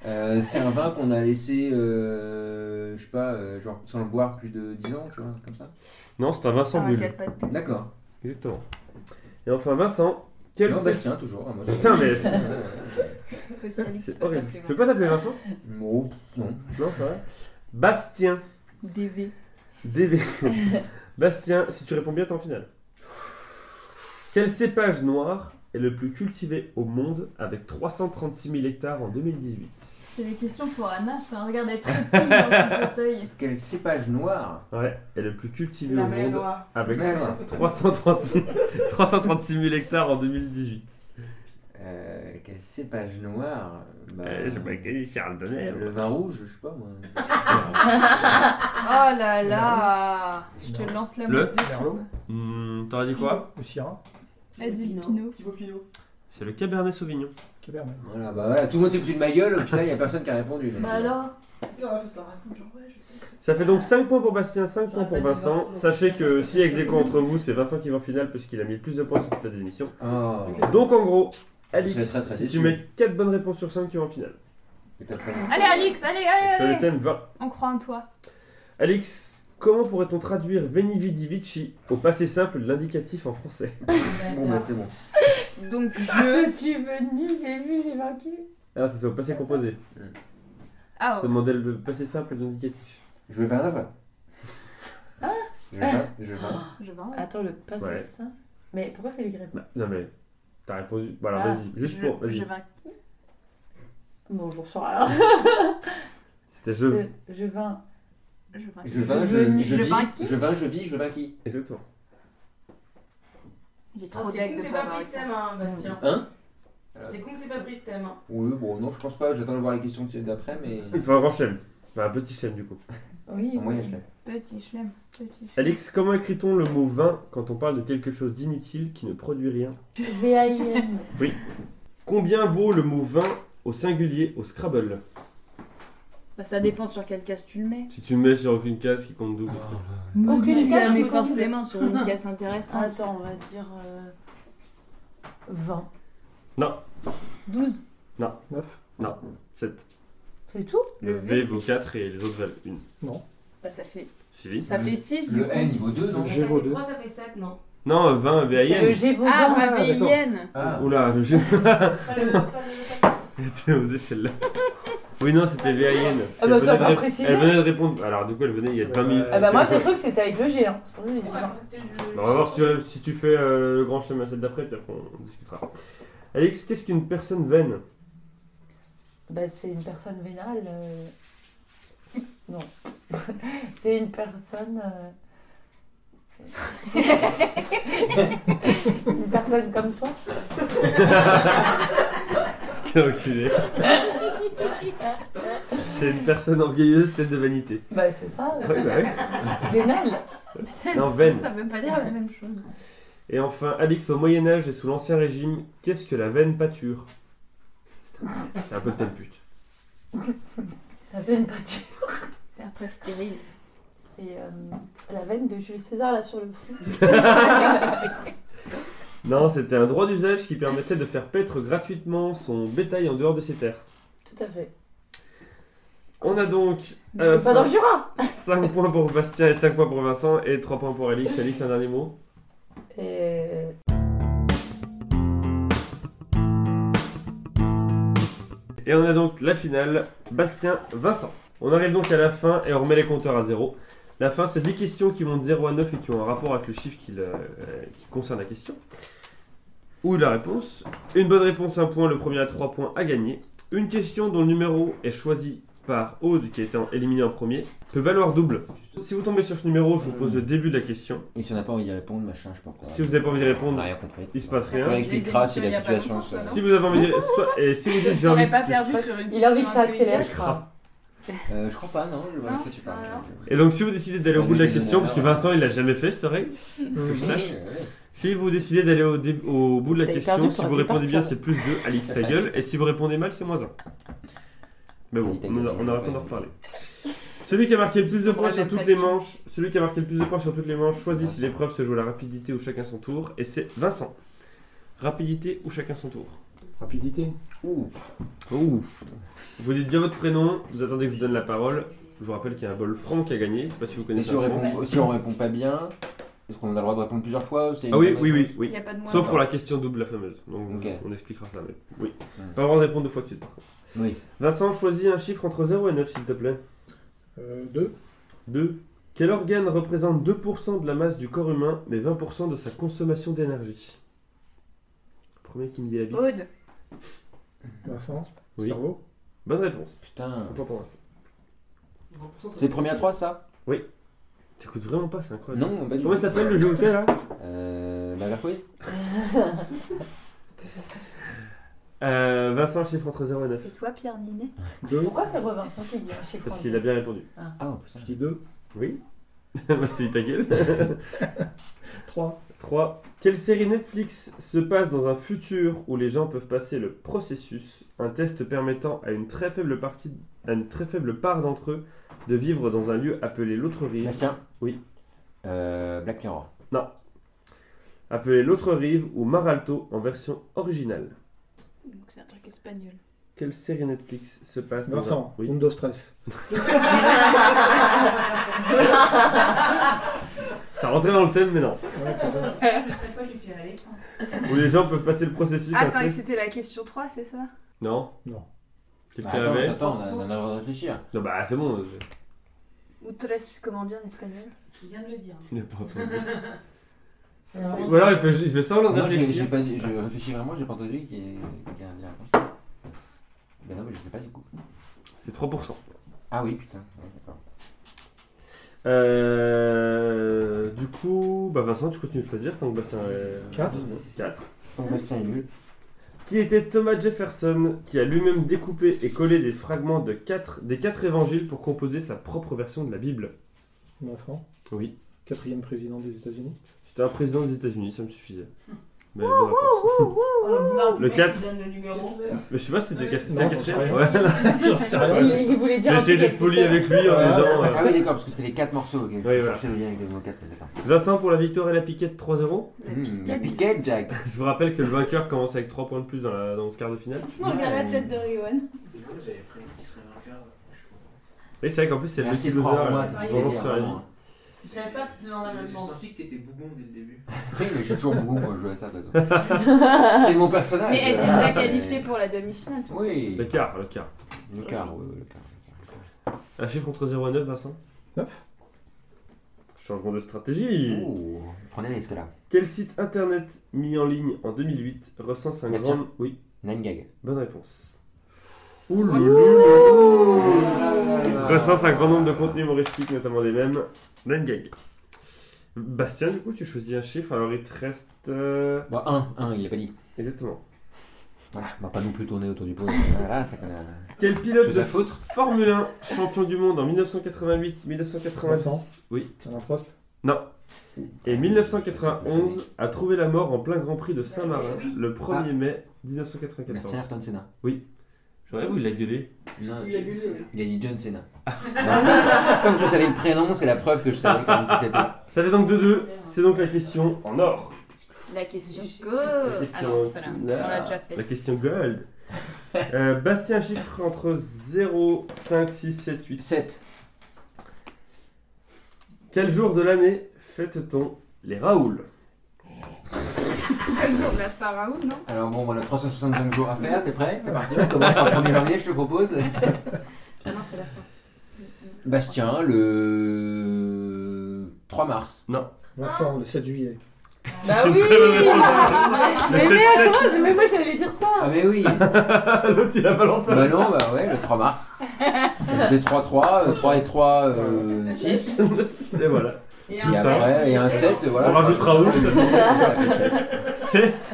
Speaker 4: Euh, c'est un vin qu'on a laissé, euh, je sais pas, euh, genre sans le boire plus de 10 ans, tu vois, comme ça?
Speaker 1: Non, c'est un vin sans bulle.
Speaker 6: quatre.
Speaker 4: D'accord.
Speaker 1: Exactement. Et enfin, Vincent, quel
Speaker 4: Non. Bastien, toujours. hein, moi, je-
Speaker 1: Putain, mais [LAUGHS] c'est horrible. Tu peux pas t'appeler Vincent
Speaker 4: Oh, non.
Speaker 1: Non, c'est vrai. Bastien,
Speaker 6: DV.
Speaker 1: DV. [LAUGHS] Bastien, si tu réponds bien, t'es en finale. Quel cépage noir est le plus cultivé au monde avec 336 000 hectares en 2018
Speaker 7: C'est des questions pour Anna. Enfin, regarde, elle dans son fauteuil. [LAUGHS]
Speaker 4: Quel cépage noir
Speaker 1: Ouais, est le plus cultivé
Speaker 2: La
Speaker 1: au
Speaker 2: mer
Speaker 1: monde
Speaker 2: noire.
Speaker 1: avec
Speaker 4: Mer Noire.
Speaker 1: 330 336 000 hectares en 2018.
Speaker 4: euh, Quel cépage noir bah,
Speaker 1: Euh, j'ai pas gagné Charles Donner.
Speaker 4: Le vin rouge, je sais pas moi. [LAUGHS]
Speaker 6: Oh là là Je te lance la dessus.
Speaker 5: Merlot
Speaker 1: Hmm, T'aurais dit quoi
Speaker 5: Le Syrah
Speaker 6: Elle dit Pinot.
Speaker 2: Thibaut Pinot.
Speaker 1: C'est le Cabernet Sauvignon.
Speaker 5: Cabernet.
Speaker 4: Voilà, bah voilà, tout le monde s'est foutu de ma gueule, au final, il y a personne qui a répondu. donc,
Speaker 7: Bah
Speaker 4: euh,
Speaker 7: alors
Speaker 2: ça raconte genre ouais je sais.
Speaker 1: Ça fait donc 5 points pour Bastien, 5 points pour Vincent. Sachez que si ex aequo entre vous, c'est Vincent qui va en finale parce qu'il a mis le plus de points sur toute la démission.
Speaker 4: Oh,
Speaker 1: Donc en gros,
Speaker 4: Je
Speaker 1: Alix,
Speaker 4: serais très, très
Speaker 1: si
Speaker 4: déçu.
Speaker 1: tu mets 4 bonnes réponses sur 5, tu vas en finale.
Speaker 4: mais t'as pas-
Speaker 6: Allez, Alix, allez, allez,
Speaker 1: Sur le
Speaker 6: allez
Speaker 1: thème 20.
Speaker 6: On croit en toi.
Speaker 1: Alix, comment pourrait-on traduire Veni Vidi Vici au passé simple de l'indicatif en français?
Speaker 4: Bon, bah c'est bon. [LAUGHS]
Speaker 6: Donc, [LAUGHS]
Speaker 3: Je
Speaker 6: je.
Speaker 3: suis venue, j'ai vu, j'ai vaincu.
Speaker 1: Ah, c'est ça, au passé composé.
Speaker 6: Ah,
Speaker 1: C'est le modèle le passé simple l'indicatif.
Speaker 4: Je vais [LAUGHS] fois.
Speaker 6: Ah.
Speaker 4: Je vais, je vais.
Speaker 6: je vais.
Speaker 3: Attends, le passé
Speaker 1: Ouais.
Speaker 3: ça. Mais pourquoi c'est lui qui répond
Speaker 1: Bah, non mais, t'as répondu. Bah alors
Speaker 3: Ah,
Speaker 1: vas-y, juste
Speaker 6: je,
Speaker 1: pour. Vas-y.
Speaker 6: Je vins qui
Speaker 3: Bon, j'en sais rien.
Speaker 1: C'était je.
Speaker 3: Je, je vins.
Speaker 6: Je vins
Speaker 4: Je vins, je,
Speaker 3: venu-
Speaker 4: je,
Speaker 6: je
Speaker 4: vis.
Speaker 6: vins qui
Speaker 4: Je vins, je vis, je vins qui
Speaker 1: Exactement.
Speaker 6: J'ai trop
Speaker 2: c'est con
Speaker 6: de
Speaker 2: que t'es
Speaker 6: pas
Speaker 2: pris ce
Speaker 6: ça.
Speaker 2: thème, hein, Bastien.
Speaker 4: Hein
Speaker 2: C'est con que t'aies pas pris ce thème. hein.
Speaker 4: Oui, bon, non, je pense pas. J'attends de voir les questions de- d'après, mais.
Speaker 1: Il te faut un grand chelem. Enfin, un petit chelem du coup.
Speaker 3: Oui.
Speaker 4: En moyen, je l'ai.
Speaker 6: Petit chlem. Petit chlem.
Speaker 1: Alix, comment écrit-on le mot vin quand on parle de quelque chose d'inutile qui ne produit rien?
Speaker 3: V-A-I-N.
Speaker 1: Combien vaut le mot vin au singulier au Scrabble?
Speaker 6: Bah, ça dépend sur quelle case tu le mets.
Speaker 1: Si tu le mets sur aucune case qui compte double. truc.
Speaker 3: Aucune
Speaker 6: tu
Speaker 3: case possible.
Speaker 6: forcément sur une [LAUGHS] case intéressante.
Speaker 3: Attends, on va dire. euh, 20.
Speaker 1: Non.
Speaker 3: 12.
Speaker 5: 9
Speaker 1: 7.
Speaker 3: C'est tout?
Speaker 1: Le,
Speaker 6: Le
Speaker 1: V
Speaker 6: V,
Speaker 1: vaut 4 et les autres valent 1.
Speaker 6: Bah, ça fait,
Speaker 1: Si.
Speaker 6: ça fait 6 du
Speaker 4: Le
Speaker 6: coup.
Speaker 4: N niveau 2, non?
Speaker 5: Le G vaut
Speaker 2: fait
Speaker 5: 2.
Speaker 2: 3, ça fait 7, non?
Speaker 1: Non, 20
Speaker 3: C'est le. G vaudin.
Speaker 6: Ah, ma
Speaker 1: d'accord.
Speaker 6: VIN
Speaker 4: Ah,
Speaker 1: Oula, le G. T'as [LAUGHS] osé celle-là. [LAUGHS] Oui, non, c'était VAN.
Speaker 3: Ah bah,
Speaker 1: Elle venait
Speaker 3: t'as
Speaker 1: de
Speaker 3: pas
Speaker 1: ré-
Speaker 3: précisé.
Speaker 1: Elle venait de répondre. Alors, du coup, elle venait il y a 20 minutes.
Speaker 3: Ah bah moi
Speaker 1: C'est
Speaker 3: j'ai cru que c'était avec le G. Hein. C'est pour ça que j'ai dit non.
Speaker 1: Bah, on va voir si tu, si tu fais euh, le grand chemin celle d'après, puis après on discutera. Alex, qu'est-ce qu'une personne vaine
Speaker 3: Bah c'est une personne vénale. euh, Non. [LAUGHS] c'est une personne. euh, [LAUGHS] une personne comme toi. [LAUGHS]
Speaker 1: Quel enculé. C'est une personne orgueilleuse, pleine de vanité.
Speaker 3: Bah c'est ça.
Speaker 1: Ouais, bah ouais.
Speaker 6: Ça,
Speaker 1: Non, veine.
Speaker 6: ça veut pas dire la même chose.
Speaker 1: Et enfin, Alix, au Moyen-Âge et sous l'Ancien Régime, qu'est-ce que la veine pâture? C'était un- peu le thème pute.
Speaker 3: La veine pâture.
Speaker 6: C'est un peu stérile.
Speaker 3: C'est euh, la veine de Jules César là sur le front. [LAUGHS]
Speaker 1: Non, c'était un droit d'usage qui permettait de faire paître gratuitement son bétail en dehors de ses terres.
Speaker 3: Tout à fait.
Speaker 1: On a donc
Speaker 3: Je
Speaker 1: à la
Speaker 3: suis pas dans le
Speaker 1: fin,
Speaker 3: Jura. [LAUGHS]
Speaker 1: 5 points pour Bastien et 5 points pour Vincent et 3 points pour Alix. Alix, un dernier mot
Speaker 3: Et...
Speaker 1: Et on a donc la finale, Bastien-Vincent. On arrive donc à la fin et on remet les compteurs à zéro. La fin, c'est 10 questions qui vont de 0 à 9 et qui ont un rapport avec le chiffre qui, le- euh, qui concerne la question. Ou la réponse. Une bonne réponse, un point. Le premier à 3 points à gagner. Une question dont le numéro est choisi par Aude, qui a été en- éliminé en premier, peut valoir double. Si vous tombez sur ce numéro, je vous pose le début de la question.
Speaker 4: Et si on n'a pas envie d'y répondre, machin, je sais pas quoi.
Speaker 1: Si vous n'avez pas envie d'y
Speaker 4: On
Speaker 1: répondre,
Speaker 4: rien compris.
Speaker 1: il se passe
Speaker 4: Tu
Speaker 1: rien.
Speaker 4: expliqueras si la situation. se-
Speaker 1: Si vous avez envie de... [LAUGHS] soit- et si vous dites j'ai envie
Speaker 6: J'aurais pas
Speaker 1: de-
Speaker 6: perdu sur une
Speaker 3: Il a envie que ça accélère.
Speaker 1: Je crois.
Speaker 4: Euh, je crois pas, non, je vois de
Speaker 6: Non,
Speaker 4: quoi tu parles.
Speaker 1: Et donc si vous décidez d'aller au bout de la question, parce que. Vincent il l'a jamais fait cette règle, que je sache.
Speaker 4: Ouais, ouais.
Speaker 1: Si vous décidez d'aller au, dé- au bout de la question,
Speaker 3: perdu,
Speaker 1: si
Speaker 3: t'aurais
Speaker 1: vous
Speaker 3: dû
Speaker 1: répondez bien
Speaker 3: partir.
Speaker 1: c'est plus 2, Alix [LAUGHS] ta gueule, et si vous répondez mal c'est moins 1. Mais bon, on, a- on aura le temps d'en reparler. Celui qui a marqué le plus de points
Speaker 6: On
Speaker 1: sur toutes les manches, celui qui a marqué le plus de points sur toutes les manches choisit si l'épreuve se joue à la rapidité ou chacun son tour. Et c'est Vincent. Rapidité ou chacun son tour.
Speaker 5: Rapidité.
Speaker 4: Ouh.
Speaker 1: Ouf. Vous dites bien votre prénom, vous attendez que je vous donne la parole. Je vous rappelle qu'il y a un bol franc qui a gagné. Je sais pas si vous
Speaker 4: Et
Speaker 1: connaissez
Speaker 4: si on,
Speaker 1: un franc.
Speaker 4: répond, si on répond pas bien, est-ce qu'on a le droit de répondre plusieurs fois ou c'est une
Speaker 1: Ah oui, oui, oui,
Speaker 6: Il
Speaker 1: oui.
Speaker 6: a pas de moins.
Speaker 1: Sauf pour la question double, la fameuse. Donc
Speaker 4: Ok.
Speaker 1: on expliquera ça. Mais... Oui. Pas le droit de répondre deux fois de suite par contre.
Speaker 4: Oui.
Speaker 1: Vincent, choisis un chiffre entre 0 et 9 s'il te plaît.
Speaker 5: Euh, deux.
Speaker 1: 2. Quel organe représente 2% de la masse du corps humain mais 20% de sa consommation d'énergie? Premier qui me dit la bite.
Speaker 6: Aude.
Speaker 5: Vincent.
Speaker 1: Oui.
Speaker 5: Cerveau.
Speaker 1: Bonne réponse.
Speaker 4: Putain. C'est premier à 3 ça?
Speaker 1: T'écoutes vraiment pas, c'est incroyable.
Speaker 4: Non, du
Speaker 1: Comment ça s'appelle le jeu où t'es là?
Speaker 4: Euh. La quiz [LAUGHS]
Speaker 1: euh, Vincent, chiffre entre 0 et 9.
Speaker 6: C'est toi, Pierre Ninet?
Speaker 5: Deux.
Speaker 3: Pourquoi c'est Revincent qui dit un chiffre
Speaker 1: Parce qu'il a bien répondu.
Speaker 4: Ah, putain.
Speaker 5: Je dis deux.
Speaker 1: Oui Moi je te dis ta gueule. [LAUGHS]
Speaker 5: Trois.
Speaker 1: 3. Quelle série Netflix se passe dans un futur où les gens peuvent passer le processus, un test permettant à une très faible partie, à une très faible part d'entre eux de vivre dans un lieu appelé l'autre rive,
Speaker 4: Bastien
Speaker 1: Oui.
Speaker 4: Euh. Black Mirror.
Speaker 1: appelé l'autre rive ou Maralto en version originale.
Speaker 6: Donc c'est un truc espagnol.
Speaker 1: Quelle série Netflix se passe dans
Speaker 5: Vincent.
Speaker 1: un... Oui.
Speaker 5: Mundo Stress.
Speaker 1: Ça rentrait dans le thème, mais non.
Speaker 5: Ouais, bien.
Speaker 2: Je sais pas, je lui fais aller.
Speaker 1: Où les gens peuvent passer le processus.
Speaker 6: Attends, c'était la question 3, c'est ça?
Speaker 1: Non
Speaker 5: Non.
Speaker 1: Quelqu'un
Speaker 4: Bah, attends,
Speaker 1: avait
Speaker 4: attends, on a, on a le droit de réfléchir.
Speaker 1: Non, bah c'est bon.
Speaker 6: Ou tres, comment dire en espagnol?
Speaker 2: Je viens de le dire.
Speaker 1: pas entendu. [LAUGHS]
Speaker 2: Vraiment-
Speaker 1: Ou alors il fait, il fait semblant de
Speaker 4: Non, j'ai j'ai
Speaker 1: réfléchir.
Speaker 4: je réfléchis vraiment, j'ai pas entendu qu'il y ait qu'il y ait un lien. Ben non, mais je sais pas du coup.
Speaker 1: C'est 3%.
Speaker 4: Ah oui, putain. Ouais, d'accord.
Speaker 1: Euh, du coup, bah Vincent, tu continues de choisir tant que Bastien est...
Speaker 5: Quatre.
Speaker 1: 4.
Speaker 4: Donc Bastien est nul.
Speaker 1: Qui était Thomas Jefferson, qui a lui-même découpé et collé des fragments de quatre, des quatre évangiles pour composer sa propre version de la Bible?
Speaker 5: Vincent?
Speaker 1: Oui.
Speaker 5: Quatrième président des États-Unis?
Speaker 1: C'était un président des États-Unis, ça me suffisait. Mais
Speaker 2: non,
Speaker 1: Le
Speaker 2: mec,
Speaker 1: quatre.
Speaker 2: il donne le numéro.
Speaker 1: Mais je sais pas si c'était
Speaker 2: Ouais,
Speaker 1: quat-
Speaker 2: c'est
Speaker 1: c'était
Speaker 5: non,
Speaker 1: la
Speaker 5: j'en sais
Speaker 1: quatrième.
Speaker 5: rien.
Speaker 1: Ouais.
Speaker 5: J'en sais rien.
Speaker 3: Il, il voulait dire
Speaker 1: J'ai
Speaker 3: un
Speaker 1: essayé
Speaker 3: truc
Speaker 1: d'être poli avec lui en disant. euh,
Speaker 4: Ah oui, d'accord, parce que c'était les 4 morceaux. ok. Je cherchais le lien avec les mots 4, d'accord.
Speaker 1: Vincent pour la victoire et la piquette 3-0.
Speaker 6: La
Speaker 4: Mmh, la
Speaker 6: piquette.
Speaker 4: piquette, Jack. [LAUGHS]
Speaker 1: Je vous rappelle que le vainqueur commence avec 3 points de plus dans, la, dans le quart de finale.
Speaker 7: Regarde la tête de Riwan.
Speaker 8: J'avais prévu qu'il serait vainqueur. Je.
Speaker 1: Et c'est vrai qu'en plus c'est le
Speaker 4: Merci
Speaker 1: petit
Speaker 4: de croire en
Speaker 1: loser.
Speaker 4: moi, ça me fait
Speaker 1: Vengeance
Speaker 4: plaisir.
Speaker 1: sur la vie.
Speaker 4: vraiment.
Speaker 2: Je savais pas que tu en avais
Speaker 8: J'ai senti que t'étais bougon dès le début. [LAUGHS]
Speaker 4: Oui, mais je suis toujours beaucoup quand je joue à ça, de toute façon. [LAUGHS] C'est mon personnage.
Speaker 6: Mais elle était déjà [LAUGHS] qualifiée pour la demi-finale.
Speaker 4: Oui.
Speaker 1: Le quart, le quart.
Speaker 4: Le quart, oui, oui, le quart.
Speaker 1: Un chiffre entre 0 et 9, Vincent?
Speaker 5: Neuf.
Speaker 1: Changement de stratégie.
Speaker 4: Oh, prenez les risques là.
Speaker 1: Quel site internet mis en ligne en 2008 recense un
Speaker 4: Bastien.
Speaker 1: grand. Oui,
Speaker 4: 9 gag.
Speaker 1: bonne réponse. Ouh là. Recense un grand nombre de contenus humoristiques, notamment des mêmes. Nine gag. Bastien, du coup, tu choisis un chiffre, alors il te reste. euh,
Speaker 4: Bon, 1, 1, il l'a pas dit.
Speaker 1: Exactement.
Speaker 4: Voilà, on va pas non plus tourner autour du pot. Voilà, ça connaît.
Speaker 1: Quel pilote
Speaker 4: Chose
Speaker 1: de
Speaker 4: à foutre.
Speaker 1: Formule 1, champion du monde en 1988, 1990
Speaker 5: Vincent.
Speaker 1: Oui.
Speaker 5: Alain Prost.
Speaker 1: Non. Et 1991 a trouvé la mort en plein Grand Prix de Saint-Marin le 1er
Speaker 4: Ah.
Speaker 1: mai 1994.
Speaker 4: Bastien Ayrton Senna.
Speaker 1: J'aurais où il a gueulé
Speaker 4: Non,
Speaker 2: Il a gueulé.
Speaker 4: il a dit John Cena. [LAUGHS] [LAUGHS] Comme je savais le prénom, c'est la preuve que je savais quand même qui c'était.
Speaker 1: Ça fait donc 2-2. C'est donc la question en or.
Speaker 6: La question go
Speaker 1: La question-
Speaker 6: Ah non, c'est pas là. On l'a déjà
Speaker 1: La
Speaker 6: fait.
Speaker 1: question gold. Euh, Bastien, chiffre entre 0, 5, 6, 7, 8.
Speaker 4: 7.
Speaker 1: Quel jour de l'année fête-t-on les Raoul? [LAUGHS]
Speaker 6: Non?
Speaker 4: Alors bon, on a 365 jours à faire, t'es prêt? C'est parti, on commence par le 1er janvier, je te propose. [LAUGHS]
Speaker 6: Ah non, c'est la Saint. c'est-
Speaker 4: Bastien, le 3 mars.
Speaker 5: Vincent, le 7 juillet.
Speaker 3: Bah
Speaker 1: C'est une
Speaker 3: oui
Speaker 1: très bonne réponse. [LAUGHS]
Speaker 3: Mais
Speaker 1: Le
Speaker 3: mais
Speaker 1: 7-7.
Speaker 3: attends, mais moi j'allais dire ça
Speaker 4: Ah mais oui
Speaker 1: L'autre, il a balancé.
Speaker 4: Bah non, bah ouais, le 3 mars. C'est 3-3, euh, 3 et 3, euh, 6.
Speaker 1: Et voilà.
Speaker 2: Et un
Speaker 1: ça.
Speaker 4: après, et un 7, voilà.
Speaker 1: On rajoute Raoul. [LAUGHS]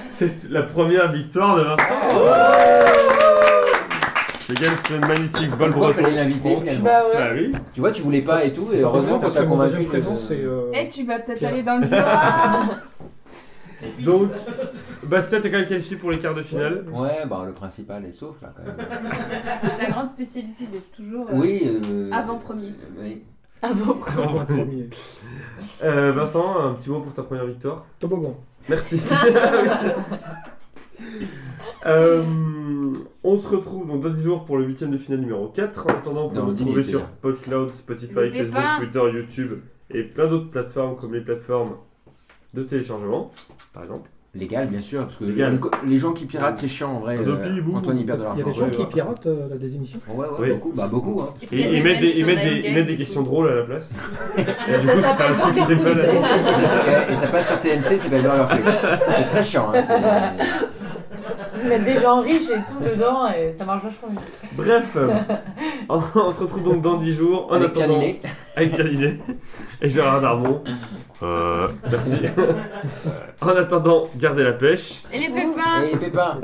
Speaker 1: C'est la première victoire de Vincent. Les gars, c'est une magnifique
Speaker 4: Pourquoi
Speaker 1: breton.
Speaker 4: fallait l'inviter finalement
Speaker 3: Bah
Speaker 1: Bah
Speaker 3: ouais
Speaker 1: oui.
Speaker 4: Tu vois, tu voulais pas et tout, et heureusement qu'on t'a convaincu.
Speaker 5: c'est. euh,
Speaker 6: Eh, tu vas peut-être aller dans le [LAUGHS] Jura
Speaker 1: Donc, Bastien, t'es quand même qualifié pour les quarts de finale.
Speaker 4: Ouais, bah le principal est sauf là quand même.
Speaker 6: C'est ta grande spécialité d'être toujours euh,
Speaker 4: Oui. euh,
Speaker 6: avant-premier.
Speaker 4: euh, oui.
Speaker 6: Avant
Speaker 5: Premier.
Speaker 1: Euh, Vincent, un petit mot pour ta première victoire.
Speaker 5: Toboggan.
Speaker 1: Merci. [LAUGHS] [LAUGHS] Euh, on se retrouve donc dans 10 jours pour le huitième de finale numéro 4. En attendant, vous pouvez nous trouver sur. PodCloud, Spotify, Facebook. Twitter, YouTube et plein d'autres plateformes comme les plateformes de téléchargement, par exemple.
Speaker 4: Légal, bien sûr, parce que
Speaker 1: Légal.
Speaker 4: les- les gens qui piratent, c'est chiant en vrai.
Speaker 1: Adopi,
Speaker 4: euh,
Speaker 1: boum,
Speaker 4: Antoine, il perd de
Speaker 5: Il y a
Speaker 4: l'argent.
Speaker 5: des gens
Speaker 1: ouais,
Speaker 5: qui
Speaker 1: ouais.
Speaker 5: piratent euh, des émissions.
Speaker 4: Ouais, ouais,
Speaker 1: Oui.
Speaker 4: beaucoup. Bah, beaucoup. Hein.
Speaker 6: Est-ce
Speaker 1: Et
Speaker 6: qu'il y a
Speaker 1: ils mettent des, ils mettent des,
Speaker 6: Endgame,
Speaker 1: ils mettent des questions drôles à la place. Et du
Speaker 3: Ça
Speaker 1: coup, ça fait un succès fun.
Speaker 4: Et, ça, et ça passe sur TNC, c'est Burger Quiz. C'est très chiant. Hein, c'est-
Speaker 3: Ils mettent des gens riches et tout dedans et ça marche vachement bien.
Speaker 1: Bref, euh, on, on se retrouve donc dans 10 jours. En
Speaker 4: Avec
Speaker 1: attendant,
Speaker 4: Pierre
Speaker 1: avec Calinet et Gérard Darmon. Euh, merci. [LAUGHS] en attendant, gardez la pêche.
Speaker 6: Et les pépins
Speaker 4: Et les pépins.